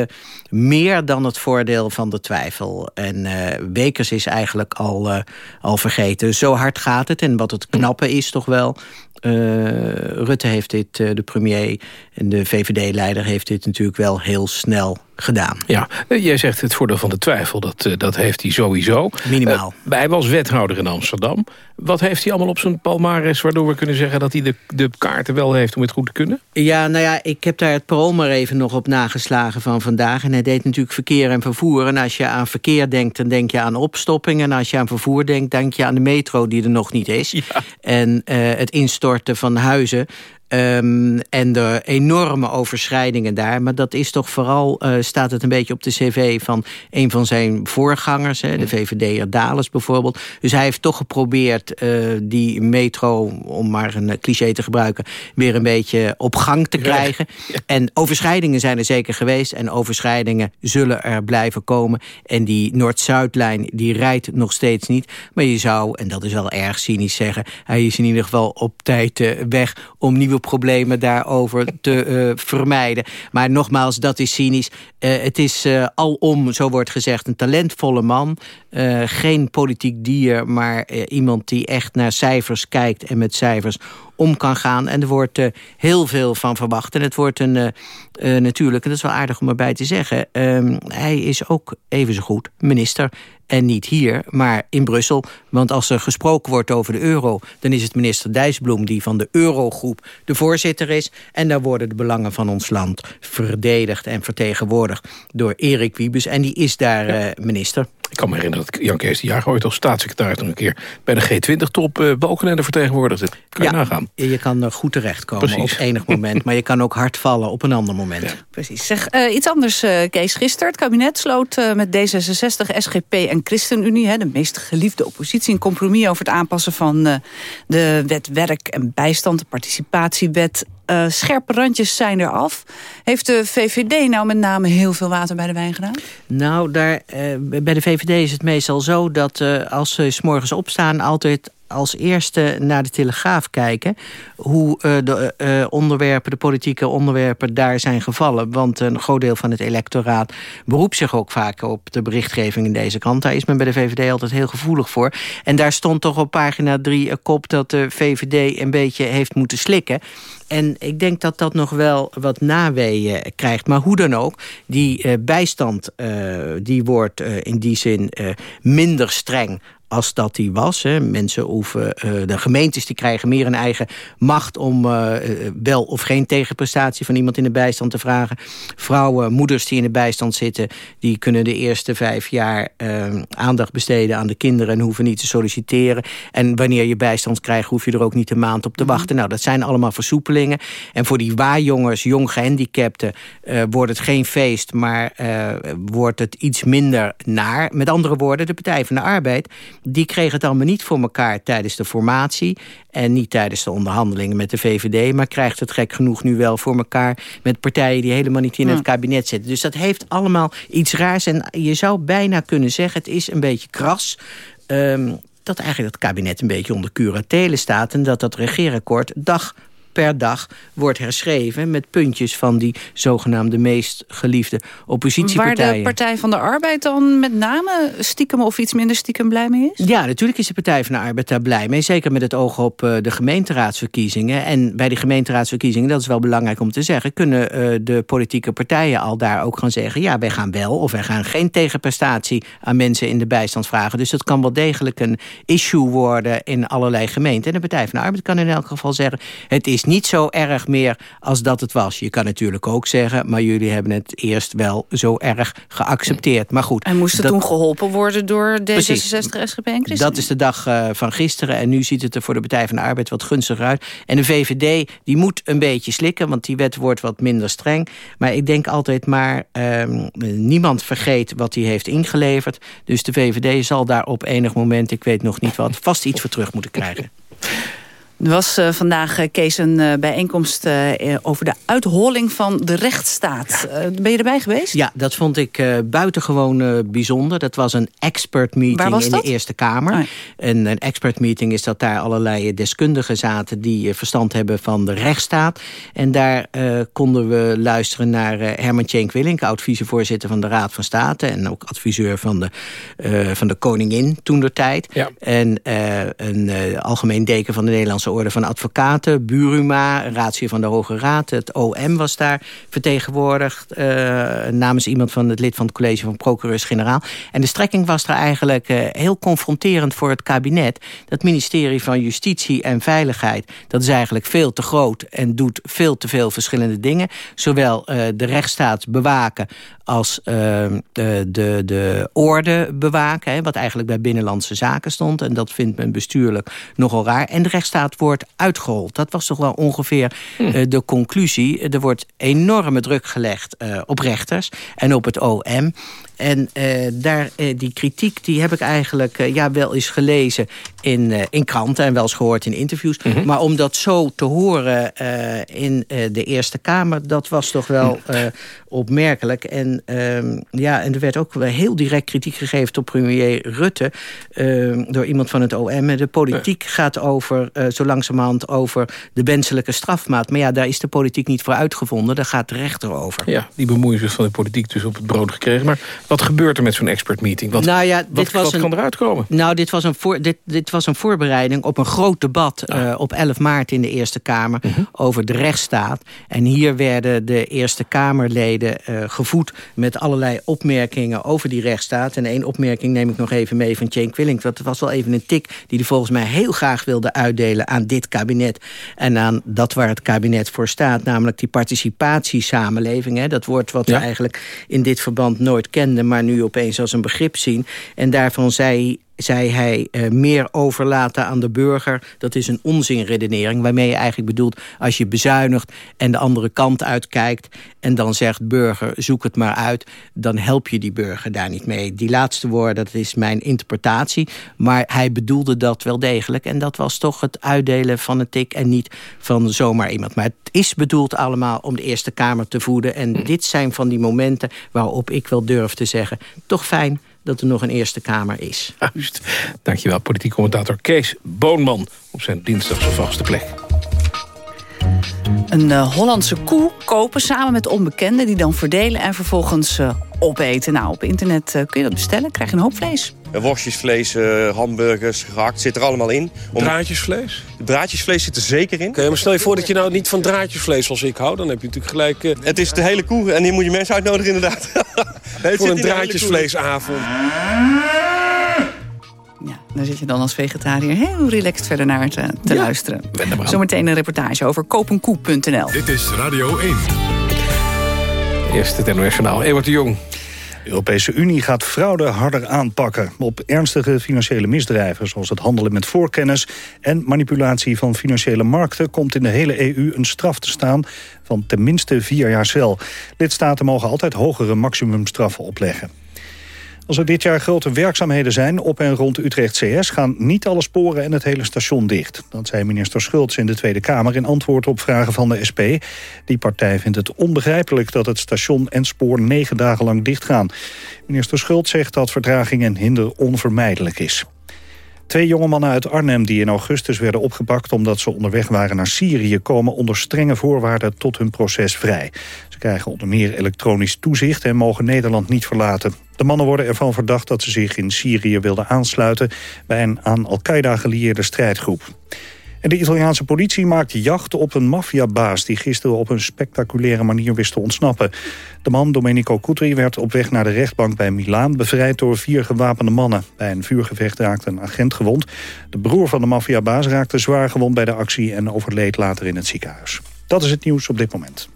meer dan het voordeel van de twijfel. En Wekers is eigenlijk al, uh, al vergeten. Zo hard gaat het. En wat het knappe is toch wel... Rutte heeft dit, de premier en de VVD-leider... heeft dit natuurlijk wel heel snel gedaan. Ja, jij zegt het voordeel van de twijfel, dat, dat heeft hij sowieso. Minimaal. Uh, hij was wethouder in Amsterdam. Wat heeft hij allemaal op zijn palmares... waardoor we kunnen zeggen dat hij de, de kaarten wel heeft om het goed te kunnen? Ja, nou ja, ik heb daar het parool maar even nog op nageslagen van vandaag. En hij deed natuurlijk verkeer en vervoer. En als je aan verkeer denkt, dan denk je aan opstopping. En als je aan vervoer denkt, denk je aan de metro die er nog niet is. Ja. En uh, het instorten van huizen. Um, en de enorme overschrijdingen daar. Maar dat is toch vooral, uh, staat het een beetje op de cv van een van zijn voorgangers. Hè, de VVD'er Dales bijvoorbeeld. Dus hij heeft toch geprobeerd uh, die metro, om maar een cliché te gebruiken... weer een beetje op gang te krijgen. Ja. En overschrijdingen zijn er zeker geweest. En overschrijdingen zullen er blijven komen. En die Noord-Zuidlijn, die rijdt nog steeds niet. Maar je zou, en dat is wel erg cynisch zeggen... hij is in ieder geval op tijd uh, weg om nieuwe problemen daarover te uh, vermijden. Maar nogmaals, dat is cynisch. Uh, het is uh, alom, zo wordt gezegd, een talentvolle man. geen politiek dier, maar iemand die echt naar cijfers kijkt... en met cijfers om kan gaan. En er wordt heel veel van verwacht. En het wordt een, natuurlijk, en dat is wel aardig om erbij te zeggen... hij is ook even zo goed minister en niet hier, maar in Brussel. Want als er gesproken wordt over de euro... dan is het minister Dijsselbloem die van de eurogroep de voorzitter is. En daar worden de belangen van ons land verdedigd en vertegenwoordigd... door Erik Wiebes, en die is daar ja. minister. Ik kan me herinneren dat Jan Kees de Jager ooit als staatssecretaris... nog een keer bij de G20-top uh, Balkenende vertegenwoordigde. Kan je nagaan. Je kan er goed terechtkomen Precies. op enig moment. maar je kan ook hard vallen op een ander moment. Precies. Zeg, eh, iets anders, eh, Kees. Gisteren het kabinet sloot eh, met D66, SGP en ChristenUnie... Hè, de meest geliefde oppositie, een compromis over het aanpassen van eh, de wet werk en bijstand, de participatiewet. Eh, scherpe randjes zijn er af. Heeft de VVD nou met name heel veel water bij de wijn gedaan? Nou, daar, eh, bij de VVD is het meestal zo dat als ze s morgens opstaan... altijd als eerste naar de Telegraaf kijken... hoe eh, de eh, onderwerpen, de politieke onderwerpen daar zijn gevallen. Want een groot deel van het electoraat beroept zich ook vaak op de berichtgeving in deze kant. Daar is men bij de VVD altijd heel gevoelig voor. En daar stond toch op pagina 3 een kop dat de VVD een beetje heeft moeten slikken. En ik denk dat dat nog wel wat naweeën krijgt. Maar hoe dan ook, die eh, bijstand die wordt in die zin minder streng als dat die was. Hè. Mensen hoeven, eh, de gemeentes die krijgen meer een eigen macht... om eh, eh, wel of geen tegenprestatie van iemand in de bijstand te vragen. Vrouwen, moeders die in de bijstand zitten... die kunnen de eerste vijf jaar aandacht besteden aan de kinderen... en hoeven niet te solliciteren. En wanneer je bijstand krijgt, hoef je er ook niet een maand op te wachten. Nou, dat zijn allemaal versoepelingen. En voor die waarjongens, jong gehandicapten... eh, wordt het geen feest, maar wordt het iets minder naar. Met andere woorden, de Partij van de Arbeid... die kreeg het allemaal niet voor elkaar tijdens de formatie... en niet tijdens de onderhandelingen met de VVD... maar krijgt het gek genoeg nu wel voor elkaar... met partijen die helemaal niet in het kabinet zitten. Dus dat heeft allemaal iets raars. En je zou bijna kunnen zeggen, het is een beetje kras... ehm, dat eigenlijk het kabinet een beetje onder curatele staat... en dat dat regeerakkoord dag per dag wordt herschreven... met puntjes van die zogenaamde meest geliefde Waar oppositiepartijen. de Partij van de Arbeid dan met name stiekem of iets minder stiekem blij mee is? Ja, natuurlijk is de Partij van de Arbeid daar blij mee. Zeker met het oog op eh, de gemeenteraadsverkiezingen. En bij die gemeenteraadsverkiezingen, dat is wel belangrijk om te zeggen... kunnen eh, de politieke partijen al daar ook gaan zeggen... ja, wij gaan wel of wij gaan geen tegenprestatie aan mensen in de bijstand vragen. Dus dat kan wel degelijk een issue worden in allerlei gemeenten. En de Partij van de Arbeid kan in elk geval zeggen... het is niet zo erg meer als dat het was. Je kan natuurlijk ook zeggen... maar jullie hebben het eerst wel zo erg geaccepteerd. Maar goed. En moest het dat- toen geholpen worden door D66, Precies. SGP en dat is de dag eh, van gisteren en nu ziet het er voor de Partij van de Arbeid wat gunstiger uit. En de VVD die moet een beetje slikken, want die wet wordt wat minder streng. Maar ik denk altijd maar, ehm, niemand vergeet wat hij heeft ingeleverd. Dus de VVD zal daar op enig moment, ik weet nog niet wat, vast iets voor terug moeten krijgen. Er was eh, vandaag, eh, Kees, een eh, bijeenkomst over de uitholling van de rechtsstaat. Eh, ben je erbij geweest? Ja, dat vond ik eh, buitengewoon eh, bijzonder. Dat was een expert Waar meeting was in dat? de Eerste Kamer. Ja. En een expert meeting is dat daar allerlei deskundigen zaten... die verstand hebben van de rechtsstaat. En daar eh, konden we luisteren naar eh, Herman Tjenk Willink... oud-vicevoorzitter van de Raad van State... en ook adviseur van de, eh, van de koningin toen der tijd. Ja. En eh, een eh, algemeen deken van de Nederlandse Orde van Advocaten... Buruma, een van de Hoge Raad. Het OM was daar vertegenwoordigd... eh, namens iemand van het lid van het college van procureurs-generaal. En de strekking was er eigenlijk eh, heel confronterend voor het kabinet. Dat ministerie van Justitie en Veiligheid... dat is eigenlijk veel te groot en doet veel te veel verschillende dingen. Zowel eh, de rechtsstaat bewaken als de, de, de orde bewaken... Hè, wat eigenlijk bij Binnenlandse Zaken stond. En dat vindt men bestuurlijk nogal raar. En de rechtsstaat wordt uitgehold. Dat was toch wel ongeveer eh, de conclusie. Er wordt enorme druk gelegd eh, op rechters en op het OM... En eh, daar, eh, die kritiek die heb ik eigenlijk eh, ja, wel eens gelezen in, in kranten... en wel eens gehoord in interviews. Maar om dat zo te horen in de Eerste Kamer... dat was toch wel eh, opmerkelijk. En, ehm, ja, en er werd ook wel heel direct kritiek gegeven op premier Rutte... ehm, door iemand van het OM. De politiek gaat over, zo langzamerhand over de wenselijke strafmaat. Maar ja, daar is de politiek niet voor uitgevonden. Daar gaat de rechter over. Ja, die bemoeienis van de politiek dus op het brood gekregen. Maar wat gebeurt er met zo'n expert meeting? Wat, Nou ja, wat, dit was wat een- kan eruit komen? Nou, dit was, een voor, dit, dit was een voorbereiding op een groot debat eh, op 11 maart in de Eerste Kamer over de rechtsstaat. En hier werden de Eerste Kamerleden eh, gevoed met allerlei opmerkingen over die rechtsstaat. En één opmerking neem ik nog even mee van Jane Quillink. Want het was wel even een tik die hij volgens mij heel graag wilde uitdelen aan dit kabinet en aan dat waar het kabinet voor staat. Namelijk die participatiesamenleving. Hè, dat woord wat we eigenlijk in dit verband nooit kenden... maar nu opeens als een begrip zien. En daarvan zei zei hij eh, meer overlaten aan de burger. Dat is een onzinredenering waarmee je eigenlijk bedoelt... als je bezuinigt en de andere kant uitkijkt... en dan zegt burger, zoek het maar uit... dan help je die burger daar niet mee. Die laatste woorden, dat is mijn interpretatie. Maar hij bedoelde dat wel degelijk. En dat was toch het uitdelen van een tik en niet van zomaar iemand. Maar het is bedoeld allemaal om de Eerste Kamer te voeden. En dit zijn van die momenten waarop ik wel durf te zeggen... toch fijn dat er nog een Eerste Kamer is. Juist. Dankjewel, politiek commentator Kees Boonman... op zijn dinsdagse vaste plek. Een eh, Hollandse koe kopen samen met onbekenden... die dan verdelen en vervolgens eh, opeten. Nou, op internet eh, kun je dat bestellen. krijg je een hoop vlees. Worstjesvlees, eh, hamburgers, gehakt, zit er allemaal in. Om... Draadjesvlees? Draadjesvlees zit er zeker in. Oké, maar stel je voor dat je nou niet van draadjesvlees zoals ik hou. Dan heb je natuurlijk gelijk... Het is de hele koe en hier moet je mensen uitnodigen inderdaad. Nee, voor een draadjesvleesavond. Daar zit je dan als vegetariër heel relaxed verder naar te, te Ja, luisteren. er. Zometeen een reportage over kopenkoe.nl. Dit is Radio 1. Eerst het NOS Journaal. Ewart de Jong. De Europese Unie gaat fraude harder aanpakken. Op ernstige financiële misdrijven, zoals het handelen met voorkennis... en manipulatie van financiële markten... komt in de hele EU een straf te staan van tenminste vier jaar cel. Lidstaten mogen altijd hogere maximumstraffen opleggen. Als er dit jaar grote werkzaamheden zijn op en rond Utrecht CS... gaan niet alle sporen en het hele station dicht. Dat zei minister Schultz in de Tweede Kamer... in antwoord op vragen van de SP. Die partij vindt het onbegrijpelijk dat het station en spoor... negen dagen lang dichtgaan. Minister Schultz zegt dat vertraging en hinder onvermijdelijk is. Twee jonge mannen uit Arnhem die in augustus werden opgepakt... omdat ze onderweg waren naar Syrië... komen onder strenge voorwaarden tot hun proces vrij. Ze krijgen onder meer elektronisch toezicht... en mogen Nederland niet verlaten. De mannen worden ervan verdacht dat ze zich in Syrië wilden aansluiten... bij een aan Al-Qaeda gelieerde strijdgroep. De Italiaanse politie maakt jacht op een maffiabaas... die gisteren op een spectaculaire manier wist te ontsnappen. De man, Domenico Cutri, werd op weg naar de rechtbank bij Milaan... bevrijd door vier gewapende mannen. Bij een vuurgevecht raakte een agent gewond. De broer van de maffiabaas raakte zwaar gewond bij de actie... en overleed later in het ziekenhuis. Dat is het nieuws op dit moment.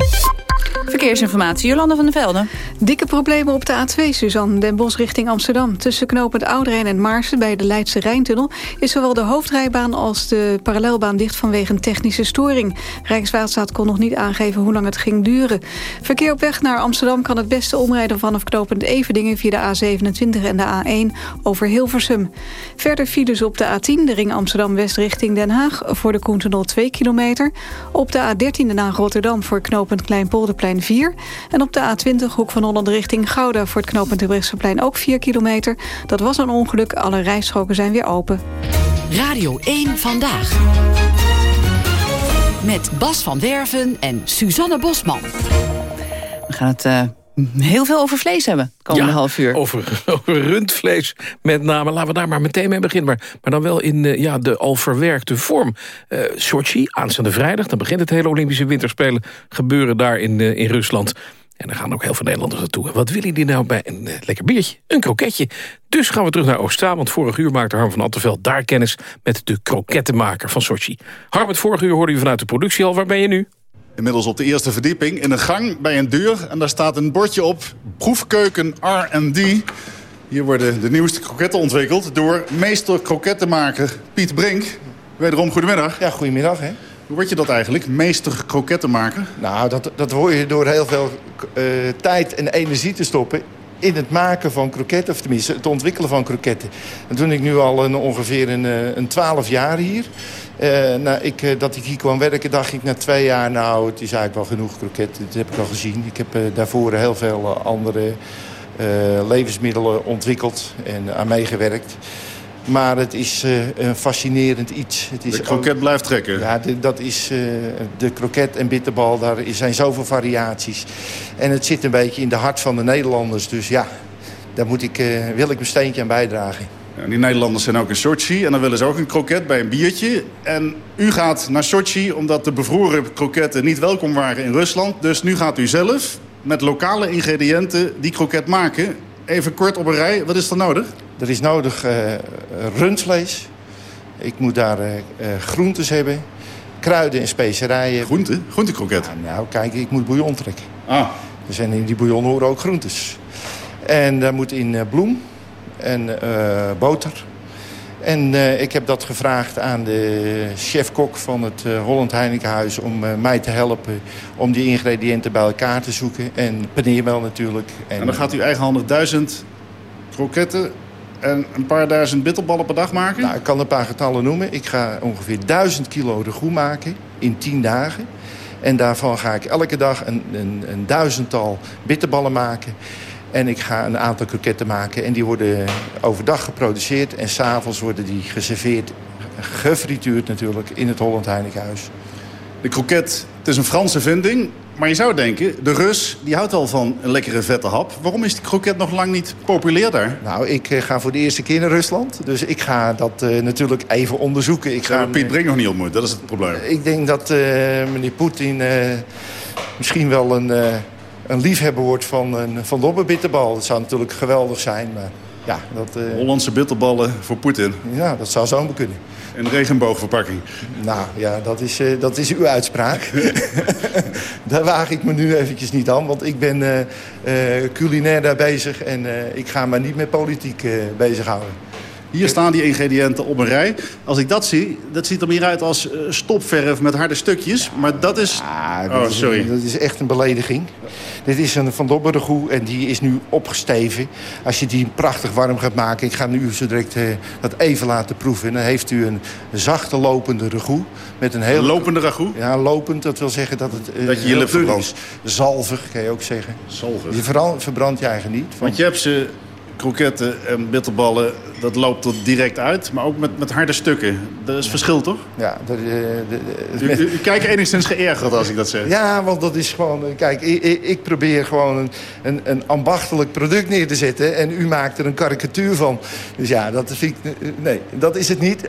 Verkeersinformatie, Jolanda van der Velde. Dikke problemen op de A2, Suzanne. Den Bosch richting Amsterdam. Tussen knooppunt Ouderen en Maarsen bij de Leidse Rijntunnel... is zowel de hoofdrijbaan als de parallelbaan dicht vanwege een technische storing. Rijkswaterstaat kon nog niet aangeven hoe lang het ging duren. Verkeer op weg naar Amsterdam kan het beste omrijden... vanaf knooppunt Everdingen via de A27 en de A1 over Hilversum. Verder files op de A10, de ring Amsterdam-West richting Den Haag... voor de Koentunnel 2 kilometer. Op de A13 de naar Rotterdam voor knooppunt Kleinpolderplein 4. En op de A20 hoek van Holland richting Gouda... voor het knooppunt Terbrechtseplein ook 4 kilometer. Dat was een ongeluk, alle rijstroken zijn weer open. Radio 1 Vandaag. Met Bas van Werven en Suzanne Bosman. We gaan het eh, heel veel over vlees hebben, komende half uur. Over, over rundvlees met name. Laten we daar maar meteen mee beginnen. Maar, maar dan wel in eh, ja, de al verwerkte vorm. Eh Sochi, aanstaande vrijdag, dan begint het hele Olympische Winterspelen... gebeuren daar in, eh, in Rusland. En daar gaan ook heel veel Nederlanders naartoe. En wat willen die nou bij een lekker biertje? Een kroketje. Dus gaan we terug naar Oost-Zaan, want vorig uur maakte Harm van Attenveld daar kennis met de krokettenmaker van Sochi. Harm, het vorige uur hoorde u vanuit de productie al. Waar ben je nu? Inmiddels op de eerste verdieping in een gang bij een deur. En daar staat een bordje op. Proefkeuken R&D. Hier worden de nieuwste kroketten ontwikkeld door meester krokettenmaker Piet Brink. Wederom goedemiddag. Ja, goedemiddag. Hè? Hoe word je dat eigenlijk, meester krokettenmaker? Nou, dat, dat word je door heel veel eh, tijd en energie te stoppen in het maken van kroketten, of tenminste het ontwikkelen van kroketten. En toen ik nu al een, ongeveer een, eh, een 12 jaar hier. Eh, nou, ik, eh, dat ik hier kwam werken, dacht ik na twee jaar... nou, het is eigenlijk wel genoeg kroketten, dat heb ik al gezien. Ik heb eh, daarvoor heel veel andere levensmiddelen ontwikkeld en aan meegewerkt. Maar het is een fascinerend iets. Het is De kroket blijft trekken. Ja, de- dat is de kroket en bitterbal. Daar zijn zoveel variaties. En het zit een beetje in de hart van de Nederlanders. Dus ja, daar moet ik, wil ik mijn steentje aan bijdragen. Ja, die Nederlanders zijn ook in Sochi en dan willen ze ook een kroket bij een biertje. En u gaat naar Sochi omdat de bevroren kroketten niet welkom waren in Rusland. Dus nu gaat u zelf met lokale ingrediënten die kroket maken. Even kort op een rij, wat is er nodig? Er is nodig eh, rundvlees, Ik moet daar eh, eh, groentes hebben, kruiden en specerijen. Groenten? Groentekroket? nou, kijk, ik moet bouillon trekken. Ah. Er zijn in die bouillon horen ook groentes. En daar moet in bloem en eh, boter. En eh, ik heb dat gevraagd aan de chef-kok van het eh, Holland Heinekenhuis... om mij te helpen om die ingrediënten bij elkaar te zoeken. En paneermeel natuurlijk. En dan gaat u eigenhandig duizend kroketten en een paar duizend bitterballen per dag maken? Nou, ik kan een paar getallen noemen. Ik ga ongeveer 1000 kilo ragout maken in 10 dagen. En daarvan ga ik elke dag een, een, een duizendtal bitterballen maken. En ik ga een aantal kroketten maken. En die worden overdag geproduceerd. En s'avonds worden die geserveerd, gefrituurd natuurlijk, in het Holland Heinekenhuis. De kroket, het is een Franse vinding. Maar je zou denken, de Rus die houdt al van een lekkere vette hap. Waarom is die kroket nog lang niet populair daar? Nou, ik eh, ga voor de eerste keer naar Rusland. Dus ik ga dat eh, natuurlijk even onderzoeken. Ik ga, Piet Brink nog niet ontmoet, dat is het probleem. Ik denk dat eh, meneer Poetin eh, misschien wel een, eh, een liefhebber wordt van een van Dobbe bitterbal. Dat zou natuurlijk geweldig zijn, maar ja, dat... eh, Hollandse bitterballen voor Poetin. Ja, dat zou zomaar kunnen. Een regenboogverpakking. Nou ja, dat is, eh, dat is uw uitspraak. daar waag ik me nu eventjes niet aan, want ik ben eh, culinair daar bezig... en ik ga me niet met politiek bezighouden. Hier staan die ingrediënten op een rij. Als ik dat zie, dat ziet er meer uit als eh, stopverf met harde stukjes. Maar dat is... Dat oh, is- sorry. dat is echt een belediging. Dit is een Van Dobberdegoe en die is nu opgesteven. Als je die prachtig warm gaat maken... ik ga nu zo direct eh, dat even laten proeven. En dan heeft u een zachte lopende ragout. Met een heel... Lopende ragout? Ja, lopend. Dat wil zeggen dat het... eh, Dat je je verbrandt. is. Zalvig, kan je ook zeggen. Zalvig. Je verbrandt je eigen niet. Van- Want je hebt ze kroketten en bitterballen, dat loopt er direct uit. Maar ook met, met harde stukken. Dat is verschil, toch? Ja, dat, eh, de- de- U, u, u kijkt enigszins geërgerd als ik dat zeg. Ja, want dat is gewoon... eh, Kijk, ik, ik, probeer gewoon een, een, een ambachtelijk product neer te zetten... en u maakt er een karikatuur van. Dus ja, dat vind ik... eh, Nee, dat is het niet.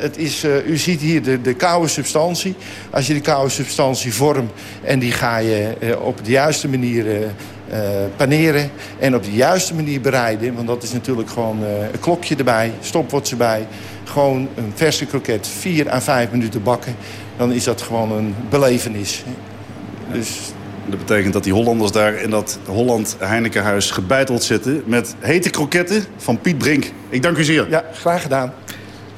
Het is, u ziet hier de, de koude substantie. Als je die koude substantie vormt... en die ga je op de juiste manier... eh, paneren en op de juiste manier bereiden. Want dat is natuurlijk gewoon eh, een klokje erbij, stopwatch erbij. Gewoon een verse kroket, vier à vijf minuten bakken. Dan is dat gewoon een belevenis. Dus Dat betekent dat die Hollanders daar in dat Holland Heinekenhuis gebeiteld zitten... met hete kroketten van Piet Brink. Ik dank u zeer. Ja, graag gedaan.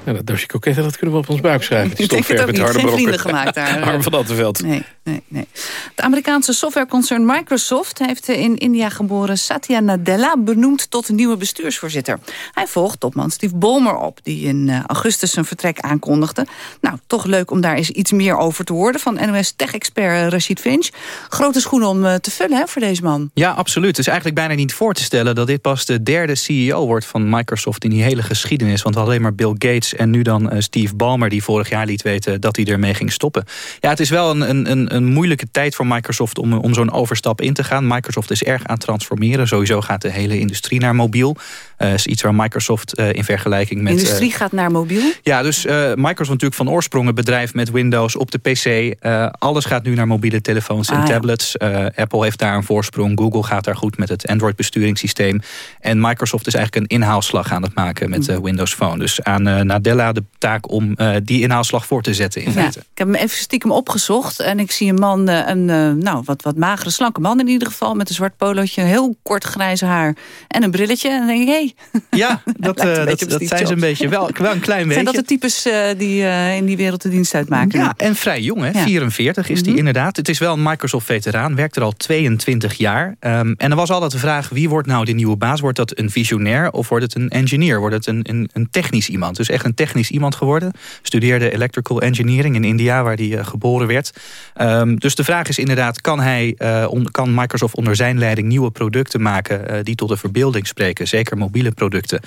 Ja, dat doosje kroketten, dat kunnen we op ons buik schrijven. Die Ik denk het stofverf ook met harde Geen brokken. vrienden gemaakt daar. Harm van Attenveld. Nee, nee, nee. Het Amerikaanse softwareconcern Microsoft heeft de in India geboren Satya Nadella benoemd tot nieuwe bestuursvoorzitter. Hij volgt topman Steve Ballmer op, die in eh, augustus zijn vertrek aankondigde. Nou, toch leuk om daar eens iets meer over te horen van NOS tech-expert Rashid Finch. Grote schoenen om eh, te vullen hè, voor deze man. Ja, absoluut. Het is eigenlijk bijna niet voor te stellen dat dit pas de derde CEO wordt van Microsoft in die hele geschiedenis. Want we hadden alleen maar Bill Gates en nu dan eh, Steve Ballmer die vorig jaar liet weten dat hij ermee ging stoppen. Ja, het is wel een, een, een, moeilijke tijd voor Microsoft om, om zo'n overstap in te gaan. Microsoft is erg aan het transformeren. Sowieso gaat de hele industrie naar mobiel. Eh is iets waar Microsoft eh, in vergelijking De met... eh, industrie gaat naar mobiel. ja, dus Microsoft natuurlijk van oorsprong een bedrijf met Windows op de PC. Alles gaat nu naar mobiele telefoons en Ah, tablets. Apple heeft daar een voorsprong. Google gaat daar goed met het Android besturingssysteem. En Microsoft is eigenlijk een inhaalslag aan het maken met Mm. Windows Phone. Dus aan eh, Nadella de taak om eh, die inhaalslag voor te zetten in Ja, feite. ik heb hem even stiekem opgezocht en ik zie een man, eh, een eh, nou, wat, wat magere, slanke man in ieder geval, met een zwart polootje, heel kort grijze haar en een brilletje. En dan denk ik, hé, hey, Ja, dat, dat, dat zijn ze een beetje. Wel, wel een klein beetje. zijn dat de types die in die wereld de dienst uitmaken? Ja, en vrij jong, hè? Ja. 44 is die Mhm. inderdaad. Het is wel een Microsoft-veteraan, werkt er al 22 jaar. Ehm, en er was altijd de vraag, wie wordt nou de nieuwe baas? Wordt dat een visionair of wordt het een engineer? Wordt het een, een, een technisch iemand? Dus echt een technisch iemand geworden. Studeerde electrical engineering in India, waar hij eh, geboren werd. Ehm, dus de vraag is inderdaad, kan, hij, eh, on- kan Microsoft onder zijn leiding nieuwe producten maken... eh, die tot de verbeelding spreken, zeker mobiele producten?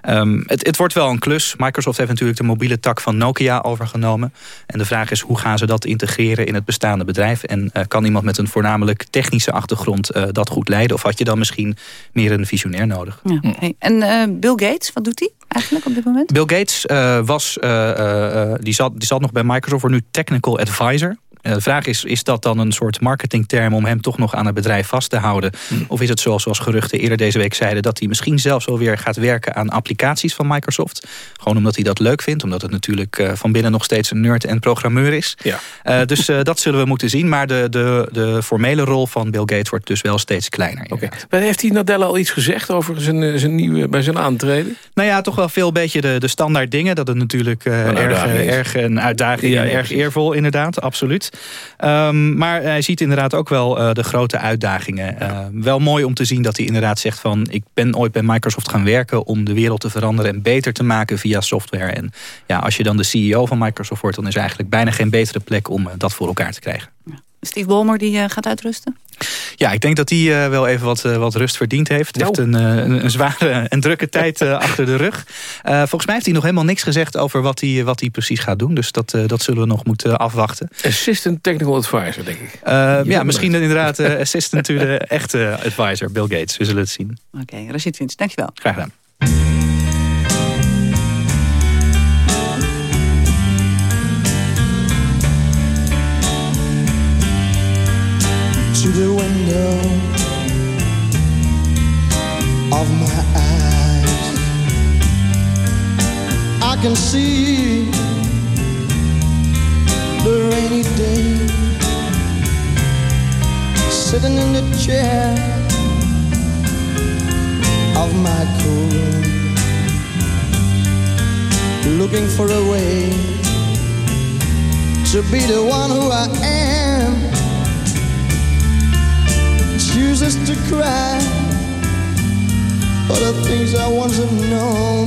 Ehm, het, het wordt wel een klus. Microsoft heeft natuurlijk de mobiele tak van Nokia overgenomen. En de vraag is, hoe gaan ze dat integreren in het bestaande bedrijf? En eh, kan iemand met een voornamelijk technische achtergrond eh, dat goed leiden? Of had je dan misschien meer een visionair nodig? Ja. Hey, En eh, Bill Gates, wat doet hij eigenlijk op dit moment? Bill Gates eh, was, eh, eh, die, zat, die zat nog bij Microsoft, wordt nu technical advisor. Eh, de vraag is, is dat dan een soort marketingterm... om hem toch nog aan het bedrijf vast te houden? Of is het zoals, zoals geruchten eerder deze week zeiden... dat hij misschien zelfs alweer gaat werken aan applicaties van Microsoft? Gewoon omdat hij dat leuk vindt. Omdat het natuurlijk eh, van binnen nog steeds een nerd en programmeur is. Ja. Eh, dus dat zullen we moeten zien. Maar de, de, de formele rol van Bill Gates wordt dus wel steeds kleiner. Oké. Maar heeft hij Nadella al iets gezegd over zijn, zijn nieuwe, bij zijn aantreden? Nou ja, toch wel veel beetje de, de standaard dingen. Dat het natuurlijk Een erg, erg een uitdaging Ja, en erg eervol inderdaad, absoluut. Ehm, maar hij ziet inderdaad ook wel eh, de grote uitdagingen. Eh, wel mooi om te zien dat hij inderdaad zegt van... ik ben ooit bij Microsoft gaan werken om de wereld te veranderen... en beter te maken via software. En ja, als je dan de CEO van Microsoft wordt... dan is er eigenlijk bijna geen betere plek om eh, dat voor elkaar te krijgen. Steve Ballmer die eh, gaat uitrusten? Ja, ik denk dat hij eh, wel even wat, eh, wat rust verdiend heeft. Hij heeft een, eh, een, een zware en drukke tijd eh, achter de rug. Eh, volgens mij heeft hij nog helemaal niks gezegd over wat hij, wat hij precies gaat doen. Dus dat, eh, dat zullen we nog moeten afwachten. Assistant Technical Advisor, denk ik. Eh, ja, misschien inderdaad eh, assistant to de echte advisor, Bill Gates. We zullen het zien. Oké, Rashid Vins, dankjewel. Graag gedaan. Can see the rainy day. Sitting in the chair of my cool. Looking for a way to be the one who I am. Chooses to cry for the things I once have known,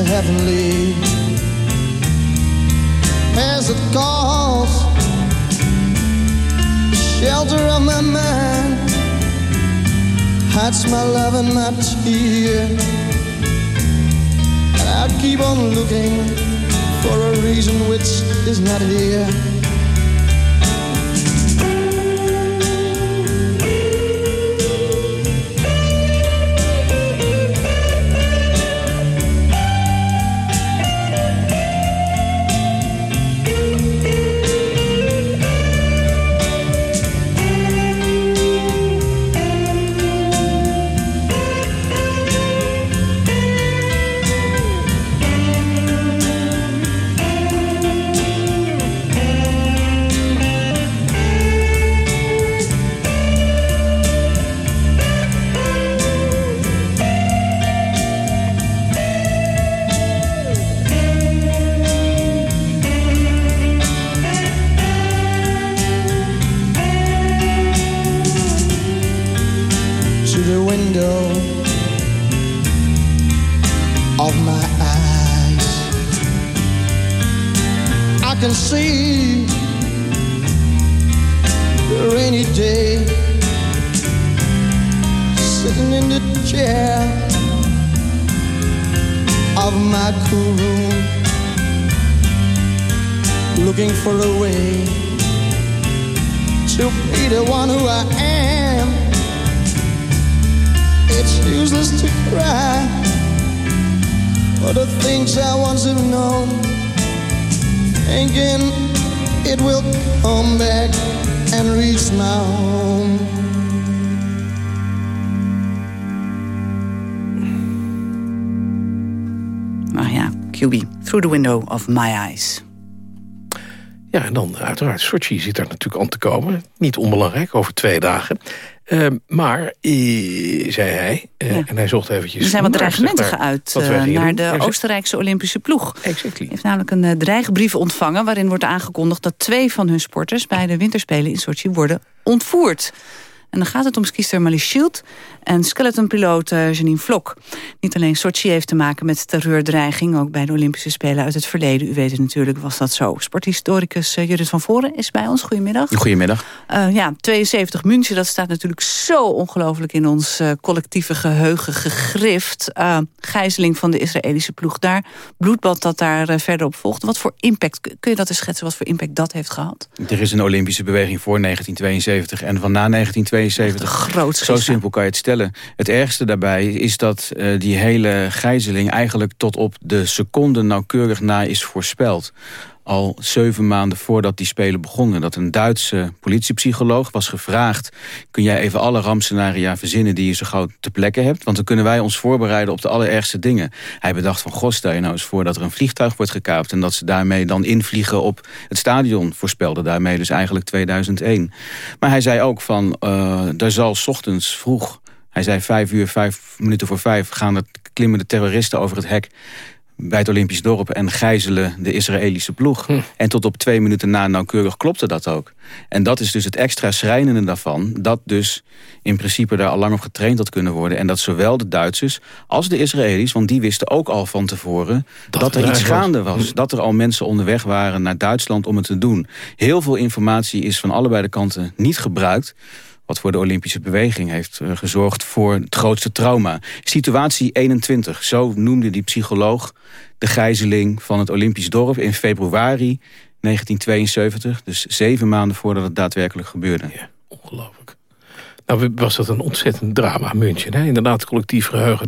heavenly. As it calls shelter of my mind. Hides my love and my tear. And I keep on looking for a reason which is not here Nou ja, QB, Through the Window of My Eyes. Ja, en dan uiteraard, Sochi zit daar natuurlijk aan te komen. Niet onbelangrijk, over twee dagen. Eh, maar, eh, zei hij, eh, en hij zocht eventjes... Er zijn wat dreigementen maar, geuit eh, naar de. Oostenrijkse Olympische ploeg. Exactly. Hij heeft namelijk een dreigbrief ontvangen... waarin wordt aangekondigd dat twee van hun sporters... bij de winterspelen in Sochi worden ontvoerd. En dan gaat het om skister Mali Schild en skeletonpiloot eh, Janine Vlok. Niet alleen Sochi heeft te maken met terreurdreiging... ook bij de Olympische Spelen uit het verleden. U weet het natuurlijk, was dat zo. Sporthistoricus eh, Judith van Voren is bij ons. Goedemiddag. Goedemiddag. Uh, ja, 72 München, dat staat natuurlijk zo ongelooflijk... in ons uh, collectieve geheugen gegrift. Uh, gijzeling van de Israëlische ploeg daar. Bloedbad dat daar verder op volgt. Wat voor impact, kun je dat eens schetsen... wat voor impact dat heeft gehad? Er is een Olympische beweging voor 1972 en van na 1972. Groot Zo simpel kan je het stellen. Het ergste daarbij is dat uh, die hele gijzeling eigenlijk tot op de seconde nauwkeurig na is voorspeld al zeven maanden voordat die spelen begonnen. Dat een Duitse politiepsycholoog was gevraagd... kun jij even alle rampscenaria verzinnen die je zo gauw te plekke hebt? Want dan kunnen wij ons voorbereiden op de allerergste dingen. Hij bedacht van, goh, stel je nou eens voor dat er een vliegtuig wordt gekaapt... en dat ze daarmee dan invliegen op het stadion. Voorspelde daarmee dus eigenlijk 2001. Maar hij zei ook van, uh, er zal ochtends vroeg... Hij zei vijf uur, vijf minuten voor vijf... gaan de terroristen over het hek bij het Olympisch dorp en gijzelen de Israëlische ploeg. Hm. En tot op twee minuten na nauwkeurig klopte dat ook. En dat is dus het extra schrijnende daarvan... dat dus in principe daar al lang op getraind had kunnen worden... en dat zowel de Duitsers als de Israëli's... want die wisten ook al van tevoren dat, dat er iets gaande was. was. Dat er al mensen onderweg waren naar Duitsland om het te doen. Heel veel informatie is van allebei de kanten niet gebruikt wat voor de Olympische beweging heeft uh, gezorgd voor het grootste trauma. Situatie 21, zo noemde die psycholoog de gijzeling van het Olympisch dorp in februari 1972. Dus zeven maanden voordat het daadwerkelijk gebeurde. Ja, ongelooflijk. Nou was dat een ontzettend drama, München. Hè? Inderdaad, collectief geheugen.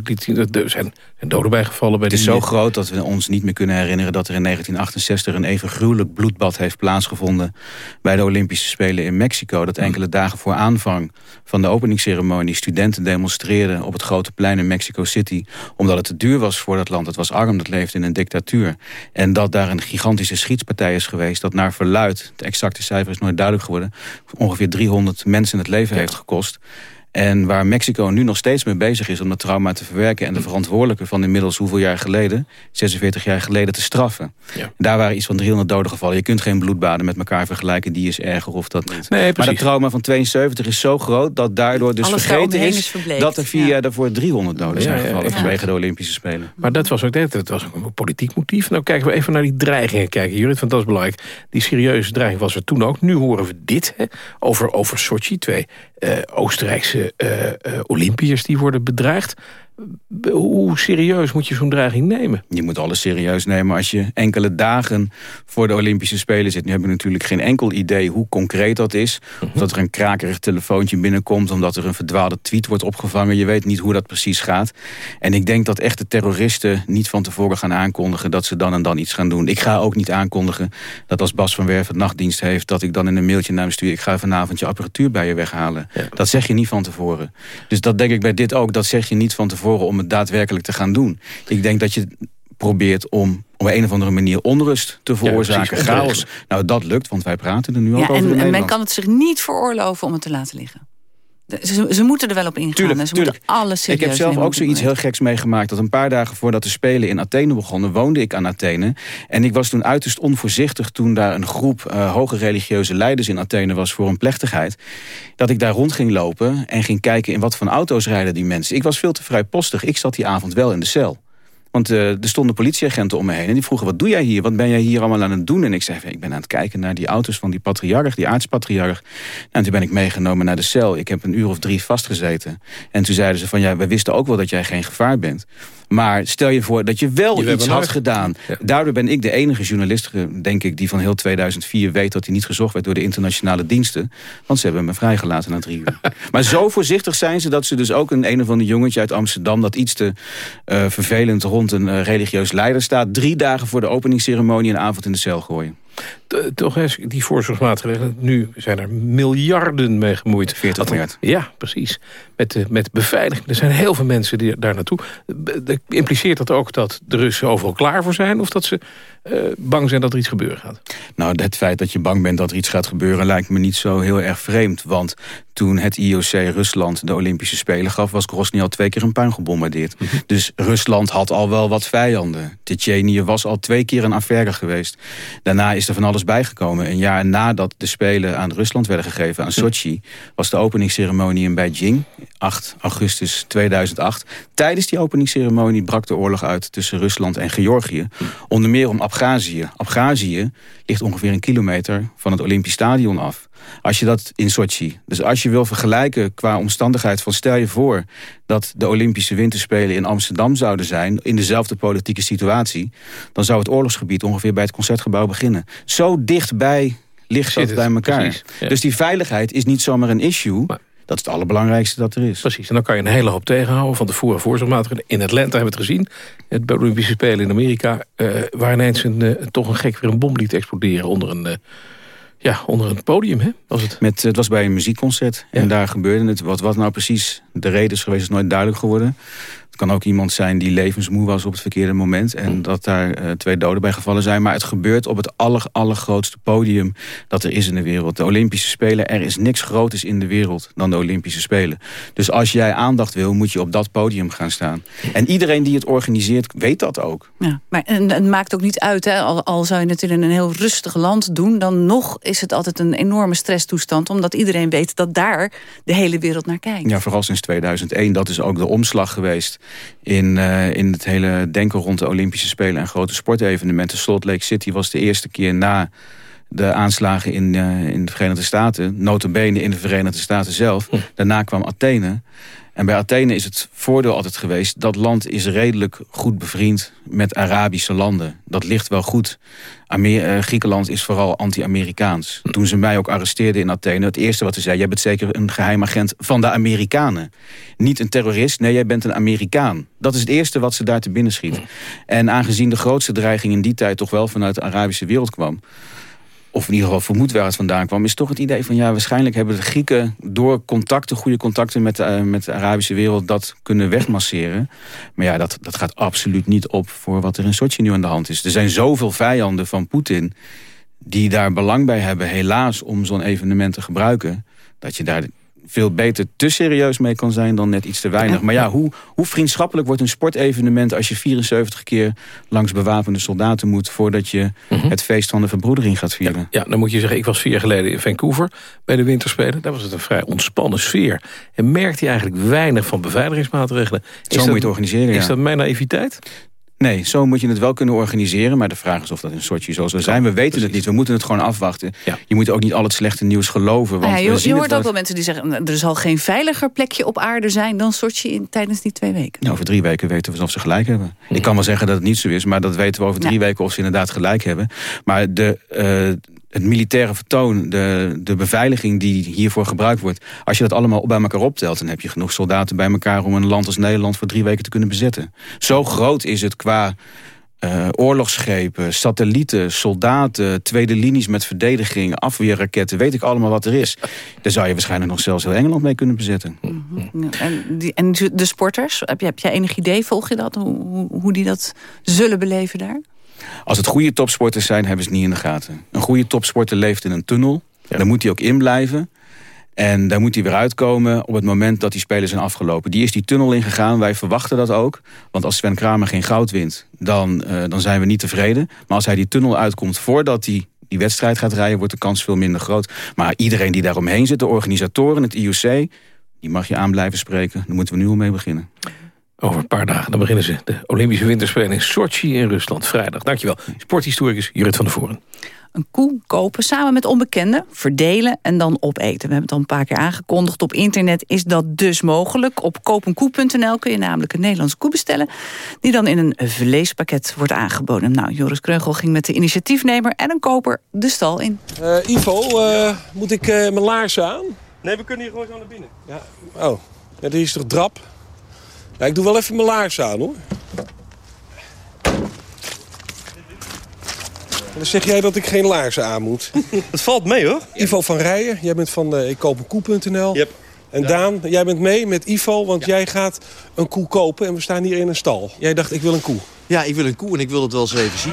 Er zijn doden bijgevallen. Bij het is die... zo groot dat we ons niet meer kunnen herinneren... dat er in 1968 een even gruwelijk bloedbad heeft plaatsgevonden... bij de Olympische Spelen in Mexico. Dat enkele dagen voor aanvang van de openingsceremonie... studenten demonstreerden op het grote plein in Mexico City... omdat het te duur was voor dat land. Het was arm, dat leefde in een dictatuur. En dat daar een gigantische schietspartij is geweest... dat naar verluid, het exacte cijfer is nooit duidelijk geworden... ongeveer 300 mensen het leven heeft gekost. En waar Mexico nu nog steeds mee bezig is om dat trauma te verwerken... en de verantwoordelijke van inmiddels hoeveel jaar geleden... 46 jaar geleden te straffen. Ja. Daar waren iets van 300 doden gevallen. Je kunt geen bloedbaden met elkaar vergelijken. Die is erger of dat niet. Nee, maar het trauma van 72 is zo groot... dat daardoor dus Alles vergeten is, is dat er vier ja. jaar daarvoor 300 doden zijn ja, gevallen... vanwege de Olympische Spelen. Maar dat was ook, dat was ook een politiek motief. Nou kijken we even naar die dreigingen kijken, Judith. Want dat is belangrijk. Die serieuze dreiging was er toen ook. Nu horen we dit hè, over, over Sochi. Twee uh, Oostenrijkse uh, uh, Olympiërs die worden bedreigd. Hoe serieus moet je zo'n dreiging nemen? Je moet alles serieus nemen als je enkele dagen voor de Olympische Spelen zit. Nu hebben we natuurlijk geen enkel idee hoe concreet dat is. Of dat er een krakerig telefoontje binnenkomt omdat er een verdwaalde tweet wordt opgevangen. Je weet niet hoe dat precies gaat. En ik denk dat echte terroristen niet van tevoren gaan aankondigen dat ze dan en dan iets gaan doen. Ik ga ook niet aankondigen dat als Bas van Werf het nachtdienst heeft... dat ik dan in een mailtje naar hem stuur... ik ga vanavond je apparatuur bij je weghalen. Ja. Dat zeg je niet van tevoren. Dus dat denk ik bij dit ook. Dat zeg je niet van tevoren om het daadwerkelijk te gaan doen. Ik denk dat je probeert om op een of andere manier onrust te veroorzaken, ja, chaos. Nou, dat lukt, want wij praten er nu ja, ook over en, en men kan het zich niet veroorloven om het te laten liggen. Ze, ze, moeten er wel op ingaan. Tuurlijk, ze tuurlijk. moeten alles Ik heb zelf ook zoiets heel geks meegemaakt. Dat een paar dagen voordat de Spelen in Athene begonnen... woonde ik aan Athene. En ik was toen uiterst onvoorzichtig... toen daar een groep uh, hoge religieuze leiders in Athene was... voor een plechtigheid. Dat ik daar rond ging lopen en ging kijken... in wat voor auto's rijden die mensen. Ik was veel te vrijpostig. Ik zat die avond wel in de cel. Want uh, er stonden politieagenten om me heen. En die vroegen, wat doe jij hier? Wat ben jij hier allemaal aan het doen? En ik zei, ik ben aan het kijken naar die auto's van die patriarch, die aartspatriarch. Nou, en toen ben ik meegenomen naar de cel. Ik heb een uur of drie vastgezeten. En toen zeiden ze van, ja, we wisten ook wel dat jij geen gevaar bent. Maar stel je voor dat je wel iets had gedaan. Ja. Daardoor ben ik de enige journalist, denk ik, die van heel 2004 weet dat hij niet gezocht werd door de internationale diensten. Want ze hebben me vrijgelaten na drie uur. maar zo voorzichtig zijn ze dat ze dus ook een een of ander jongetje uit Amsterdam dat iets te uh, vervelend rond een uh, religieus leider staat, drie dagen voor de openingsceremonie een avond in de cel gooien. Toch eens, die voorzorgsmaatregelen, nu zijn er miljarden mee gemoeid. 40 miljard. Ja, precies. Met, de, met beveiliging. Er zijn heel veel mensen die daar naartoe. Impliceert dat ook dat de Russen overal klaar voor zijn? Of dat ze uh, bang zijn dat er iets gebeuren gaat? Nou, het feit dat je bang bent dat er iets gaat gebeuren... lijkt me niet zo heel erg vreemd. Want toen het IOC Rusland de Olympische Spelen gaf... was Grozny al twee keer een puin gebombardeerd. Mm -hmm. Dus Rusland had al wel wat vijanden. Tsjetsjenië was al twee keer een affaire geweest. Daarna is is er van alles bijgekomen. Een jaar nadat de Spelen aan Rusland werden gegeven, aan Sochi... was de openingsceremonie in Beijing, 8 augustus 2008. Tijdens die openingsceremonie brak de oorlog uit tussen Rusland en Georgië. Onder meer om Abhazie. Abhazie ligt ongeveer een kilometer van het Olympisch Stadion af. Als je dat in Sochi. Dus als je wil vergelijken qua omstandigheid van stel je voor dat de Olympische Winterspelen in Amsterdam zouden zijn in dezelfde politieke situatie, dan zou het oorlogsgebied ongeveer bij het concertgebouw beginnen. Zo dichtbij ligt Zit dat het, bij elkaar. precies, ja. Dus die veiligheid is niet zomaar een issue. Dat is het allerbelangrijkste dat er is. Precies, en dan kan je een hele hoop tegenhouden van tevoren voorzorgmaatregelen. In Atlanta hebben we het gezien, het bij Olympische Spelen in Amerika... eh, waar ineens een, eh, toch een gek weer een bom liet exploderen onder een, eh, ja, onder een podium. Hè? Was het. Met, het was bij een muziekconcert en daar gebeurde het. Wat, wat nou precies de reden is geweest is nooit duidelijk geworden. Het kan ook iemand zijn die levensmoe was op het verkeerde moment... en dat daar eh, twee doden bij gevallen zijn. Maar het gebeurt op het aller, allergrootste podium dat er is in de wereld. De Olympische Spelen, er is niks groters in de wereld dan de Olympische Spelen. Dus als jij aandacht wil, moet je op dat podium gaan staan. En iedereen die het organiseert, weet dat ook. Ja, maar en, het maakt ook niet uit, hè? Al, al zou je het in een heel rustig land doen... dan nog is het altijd een enorme stresstoestand... omdat iedereen weet dat daar de hele wereld naar kijkt. Ja, vooral sinds 2001. Dat is ook de omslag geweest in, eh, in het hele denken rond de Olympische Spelen en grote sportevenementen. Salt Lake City was de eerste keer na de aanslagen in, eh, in de Verenigde Staten. Notabene in de Verenigde Staten zelf. Daarna kwam Athene. En bij Athene is het voordeel altijd geweest... dat land is redelijk goed bevriend met Arabische landen. Dat ligt wel goed. Amer eh, Griekenland is vooral anti-Amerikaans. Toen ze mij ook arresteerden in Athene... het eerste wat ze zei... jij bent zeker een geheim agent van de Amerikanen. Niet een terrorist, nee, jij bent een Amerikaan. Dat is het eerste wat ze daar te binnen schiet. En aangezien de grootste dreiging in die tijd... toch wel vanuit de Arabische wereld kwam of in ieder geval vermoed waar het vandaan kwam... is toch het idee van ja, waarschijnlijk hebben de Grieken... door contacten, goede contacten met de, eh, met de Arabische wereld... dat kunnen wegmasseren. Maar ja, dat, dat gaat absoluut niet op voor wat er in Sochi nu aan de hand is. Er zijn zoveel vijanden van Poetin die daar belang bij hebben... helaas om zo'n evenement te gebruiken... dat je daar veel beter te serieus mee kan zijn dan net iets te weinig. Maar ja, hoe, hoe vriendschappelijk wordt een sportevenement... als je 74 keer langs bewapende soldaten moet... voordat je het feest van de verbroedering gaat vieren? Ja, dan moet je zeggen, ik was vier jaar geleden in Vancouver bij de winterspelen. Daar was het een vrij ontspannen sfeer. En merkte je eigenlijk weinig van beveiligingsmaatregelen. Is Zo moet je het organiseren, Is ja. dat mijn naïviteit? Nee, zo moet je het wel kunnen organiseren. Maar de vraag is of dat in Sochi zo zal zijn. We weten het niet. We moeten het gewoon afwachten. Je moet ook niet al het slechte nieuws geloven. Want Nou ja, we je, zien je het hoort ook wel mensen die zeggen... "Nou, er zal geen veiliger plekje op aarde zijn dan Sochi in, tijdens die twee weken. Nou, over drie weken weten we of ze gelijk hebben. Ik kan wel zeggen dat het niet zo is, maar dat weten we over drie weken of ze inderdaad gelijk hebben. Maar de, eh, het militaire vertoon, de, de beveiliging die hiervoor gebruikt wordt... als je dat allemaal bij elkaar optelt... dan heb je genoeg soldaten bij elkaar om een land als Nederland... voor drie weken te kunnen bezetten. Zo groot is het qua eh, oorlogsschepen, satellieten, soldaten... tweede linies met verdediging, afweerraketten... weet ik allemaal wat er is. Daar zou je waarschijnlijk nog zelfs heel Engeland mee kunnen bezetten. Ja, En, die, en de sporters, heb je, heb jij enig idee, volg je dat? Hoe, hoe die dat zullen beleven daar? Als het goede topsporters zijn, hebben ze het niet in de gaten. Een goede topsporter leeft in een tunnel. Daar moet hij ook in blijven. En daar moet hij weer uitkomen op het moment dat die spelers zijn afgelopen. Die is die tunnel ingegaan. Wij verwachten dat ook. Want als Sven Kramer geen goud wint, dan, eh, dan zijn we niet tevreden. Maar als hij die tunnel uitkomt voordat hij die wedstrijd gaat rijden... wordt de kans veel minder groot. Maar iedereen die daaromheen zit, de organisatoren, het IOC... die mag je aan blijven spreken. Daar moeten we nu al mee beginnen. Over een paar dagen dan beginnen ze de Olympische Winterspelen in Sochi in Rusland. Vrijdag. Dankjewel. Sporthistoricus Jurrit van der Voren. Een koe kopen samen met onbekenden, verdelen en dan opeten. We hebben het al een paar keer aangekondigd. Op internet is dat dus mogelijk. Op koopenkoe.nl kun je namelijk een Nederlandse koe bestellen... die dan in een vleespakket wordt aangeboden. Nou, Joris Kreugel ging met de initiatiefnemer en een koper de stal in. Eh, Ivo, eh, moet ik eh, mijn laarzen aan? Nee, we kunnen hier gewoon zo naar binnen. Ja. Oh, ja, dit is toch drap? Ja, ik doe wel even mijn laarzen aan, hoor. En dan zeg jij dat ik geen laarzen aan moet. Het valt mee, hoor. Ivo van Rijen, jij bent van uh, ikkoopeenkoe.nl. En Daan, jij bent mee met Ivo, want jij gaat een koe kopen en we staan hier in een stal. Jij dacht, ik wil een koe. Ja, ik wil een koe en ik wil het wel eens even zien.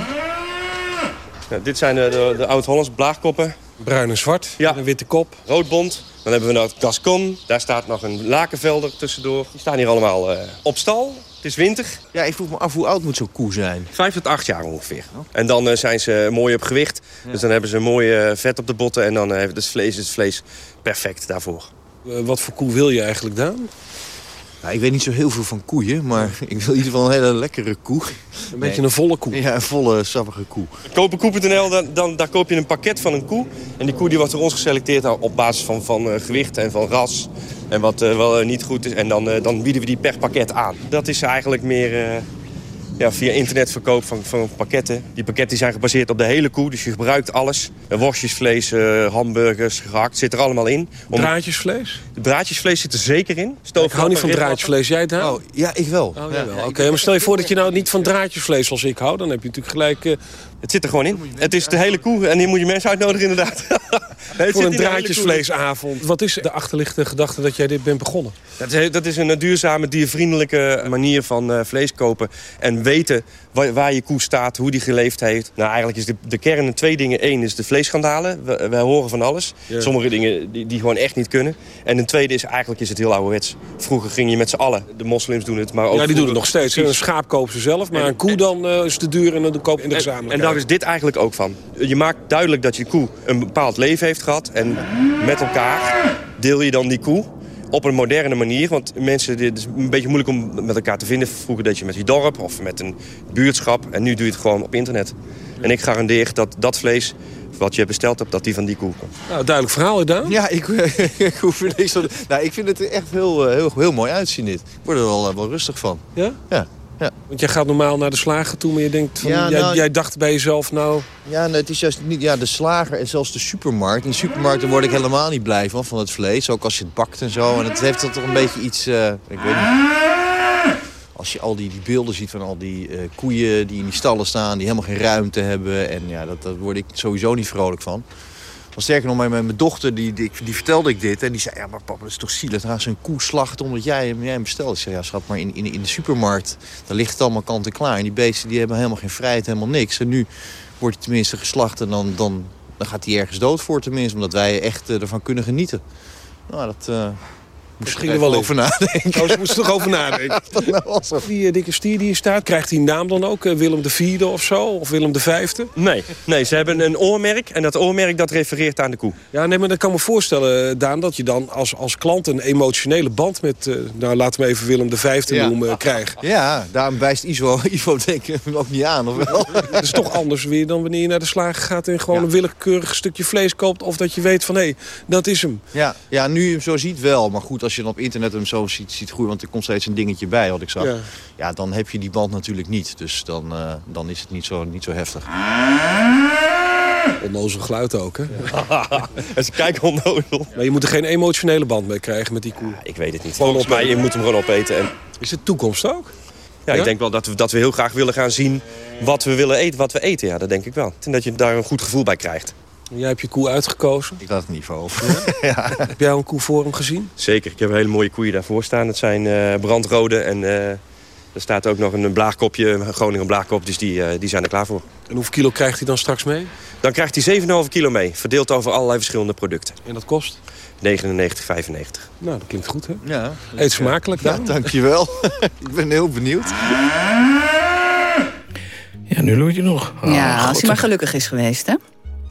Ja, dit zijn de, de, de oud-Hollands blaagkoppen. Bruin en zwart, ja. een witte kop. Roodbont. Dan hebben we nog Gascon. Daar staat nog een lakenvelder tussendoor. Die staan hier allemaal eh, op stal. Het is winter. Ja, ik vroeg me af hoe oud moet zo'n koe zijn? Vijf tot acht jaar ongeveer. En dan eh, zijn ze mooi op gewicht. Dus dan hebben ze mooi eh, vet op de botten. En dan het vlees, het vlees perfect daarvoor. Eh, wat voor koe wil je eigenlijk, Daan? Nou, ik weet niet zo heel veel van koeien, maar ik wil in ieder geval een hele lekkere koe. Een beetje een volle koe. Ja, een volle, sappige koe. Kopenkoe.nl, dan, dan, daar koop je een pakket van een koe. En die koe die wordt door ons geselecteerd op basis van, van eh, gewicht en van ras. En wat eh, wel eh, niet goed is. En dan, dan bieden we die per pakket aan. Dat is eigenlijk meer eh, ja, via internetverkoop van, van pakketten. Die pakketten zijn gebaseerd op de hele koe, dus je gebruikt alles. Eh, Worstjes, vlees, eh, hamburgers, gehakt, zit er allemaal in. Om- Draadjesvlees? De draadjesvlees zit er zeker in. Ik hou niet van draadjesvlees. Jij, Daan? Oh, ja, ik wel. Oh, wel. Oké, maar stel je voor dat je nou niet van draadjesvlees zoals ik hou. Dan heb je natuurlijk gelijk... eh, Het zit er gewoon in. Het is de hele koe en hier moet je mensen uitnodigen inderdaad. Nee, het voor een in draadjesvleesavond. Wat is de achterliggende gedachte dat jij dit bent begonnen? Dat is, dat is een duurzame, diervriendelijke manier van eh, vlees kopen. En weten waar, waar je koe staat, hoe die geleefd heeft. Nou, eigenlijk is de, de kern twee dingen. Eén is de vleesschandalen. We- Wij horen van alles. Ja. Sommige dingen die, die gewoon echt niet kunnen. En een tweede is, eigenlijk is het heel ouderwets. Vroeger ging je met z'n allen. De moslims doen het, maar ook ja, die doen het nog steeds. Een schaap kopen ze zelf, maar een koe dan eh, is te duur en dan koop je in de En gezamenlijkheid. Daar is dit eigenlijk ook van. Je maakt duidelijk dat je koe een bepaald leven heeft gehad. En met elkaar deel je dan die koe op een moderne manier. Want mensen, dit is een beetje moeilijk om met elkaar te vinden. Vroeger deed je met je dorp of met een buurtschap. En nu doe je het gewoon op internet. En ik garandeer dat dat vlees wat je besteld hebt, dat die van die koe komt. Nou, duidelijk verhaal, hè, Daan? Ja, ik, ik hoef er niks van... Nou, ik vind het er echt heel, eh, heel, heel mooi uitzien, dit. Ik word er wel, eh, wel rustig van. Ja? Ja. Ja. Want jij gaat normaal naar de slager toe, maar je denkt van, Ja, nou- jij dacht bij jezelf, nou... Ja, nee, het is juist niet ja, de slager en zelfs de supermarkt. In de supermarkt daar word ik helemaal niet blij van, van het vlees. Ook als je het bakt en zo. En het heeft toch een beetje iets... eh, ik weet niet. Als je al die, die beelden ziet van al die eh, koeien die in die stallen staan... die helemaal geen ruimte hebben. En ja, dat, daar word ik sowieso niet vrolijk van. Want sterker nog, mijn, mijn dochter, die, die, vertelde ik dit. En die zei, ja, maar papa, dat is toch zielig. Gaan ze een koe slachten omdat jij, jij hem bestelt. Ik zei, ja, schat, maar in, in, in de supermarkt... daar ligt het allemaal kant en klaar. En die beesten die hebben helemaal geen vrijheid, helemaal niks. En nu wordt hij tenminste geslacht en dan, dan, dan gaat hij ergens dood voor tenminste. Omdat wij echt eh, ervan kunnen genieten. Nou, dat... eh moest ging er wel over nadenken. Oh, ze moesten er toch over nadenken. Die eh, dikke stier die hier staat, krijgt hij een naam dan ook? Eh, Willem de Vierde of zo? Of Willem de Vijfde? Nee, nee, ze hebben een oormerk. En dat oormerk dat refereert aan de koe. Ja, nee, maar dan kan me voorstellen, eh, Daan, dat je dan als, als klant een emotionele band met, eh, nou laten we even Willem de Vijfde Ja. noemen, krijgt. Ja, daarom wijst Ivo, Ivo denk ik hem ook niet aan, of wel? Dat is toch anders weer dan wanneer je naar de slager gaat en gewoon een willekeurig stukje vlees koopt. Of dat je weet van, hé, dat is hem. Ja, ja, nu je hem zo ziet wel. Maar goed, als je dan op internet hem zo ziet, ziet groeien... want er komt steeds een dingetje bij, wat ik zag. Ja. Ja, dan heb je die band natuurlijk niet. Dus dan, eh, dan is het niet zo, niet zo heftig. Onnozel geluid ook, hè? En ze kijken onnozel. Maar je moet er geen emotionele band mee krijgen met die koe. Ik weet het niet. Gewoon Volgens mij, je moet hem gewoon opeten. En, Is het toekomst ook? ja, Ja? ik denk wel dat we, dat we heel graag willen gaan zien wat we willen eten. Wat we eten, ja, dat denk ik wel. En dat je daar een goed gevoel bij krijgt. Jij hebt je koe uitgekozen. Ik laat het niet voor over. Heb jij al een koe voor hem gezien? Zeker, ik heb hele mooie koeien daarvoor staan. Het zijn eh, brandrode en eh, er staat ook nog een blaagkopje, een Groningen blaagkop. Dus die, eh, die zijn er klaar voor. En hoeveel kilo krijgt hij dan straks mee? Dan krijgt hij 7,5 kilo mee, verdeeld over allerlei verschillende producten. En dat kost? 99,95. Nou, dat klinkt goed, hè? Ja. Eet smakelijk, Ja, Daan. dankjewel. ik ben heel benieuwd. Ja, nu loert je nog. ja, Ah, als hij maar gelukkig is geweest, hè?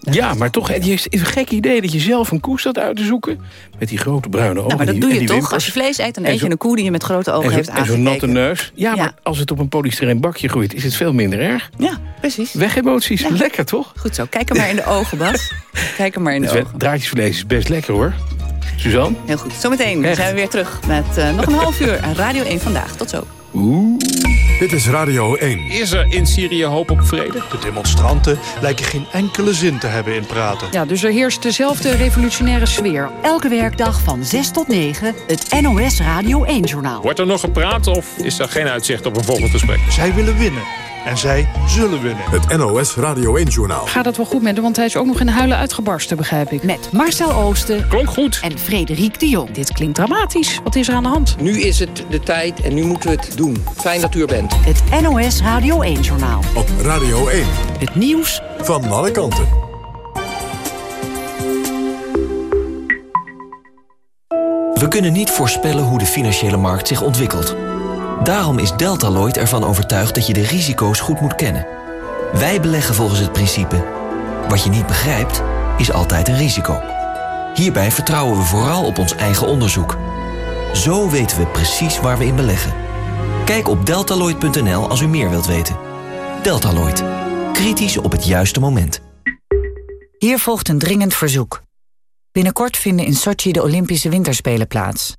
Ja, maar toch, het is een gek idee dat je zelf een koe staat uit te zoeken. Met die grote bruine ogen. Nou, maar dat die- doe je toch? wimpers. Als je vlees eet, dan eet je een koe die je met grote ogen En heeft zo- en zo'n natte aangekeken. neus. Ja, maar als het op een polystyreen bakje groeit, is het veel minder erg. Ja, precies. Weg emoties. Lekker, toch? Goed zo. Kijk hem maar in de ogen, Bas. Kijk hem maar in de Het ogen. Draadjesvlees is best lekker, hoor. Suzanne? Heel goed. Zometeen zijn we weer terug met eh, nog een half uur aan Radio 1 Vandaag. Tot zo. Dit is Radio 1. Is er in Syrië hoop op vrede? De demonstranten lijken geen enkele zin te hebben in praten. Ja, dus er heerst dezelfde revolutionaire sfeer. Elke werkdag van 6 tot 9 het NOS Radio 1-journaal. Wordt er nog gepraat of is er geen uitzicht op een volgend gesprek? Zij willen winnen. En zij zullen winnen. Het NOS Radio 1-journaal. Gaat het wel goed met hem, want hij is ook nog in huilen uitgebarsten, begrijp ik. Met Marcel Oosten Klonk goed. en Frederik de Jong. Dit klinkt dramatisch. Wat is er aan de hand? Nu is het de tijd en nu moeten we het doen. Fijn dat u er bent. Het NOS Radio 1-journaal. Op Radio 1. Het nieuws Van alle kanten. We kunnen niet voorspellen hoe de financiële markt zich ontwikkelt. Daarom is Deltaloid ervan overtuigd dat je de risico's goed moet kennen. Wij beleggen volgens het principe... wat je niet begrijpt, is altijd een risico. Hierbij vertrouwen we vooral op ons eigen onderzoek. Zo weten we precies waar we in beleggen. Kijk op deltaloid.nl als u meer wilt weten. Deltaloid. Kritisch op het juiste moment. Hier volgt een dringend verzoek. Binnenkort vinden in Sochi de Olympische Winterspelen plaats.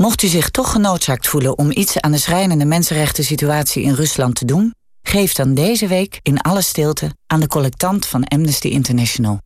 Mocht u zich toch genoodzaakt voelen om iets aan de schrijnende mensenrechten situatie in Rusland te doen, geef dan deze week in alle stilte aan de collectant van Amnesty International.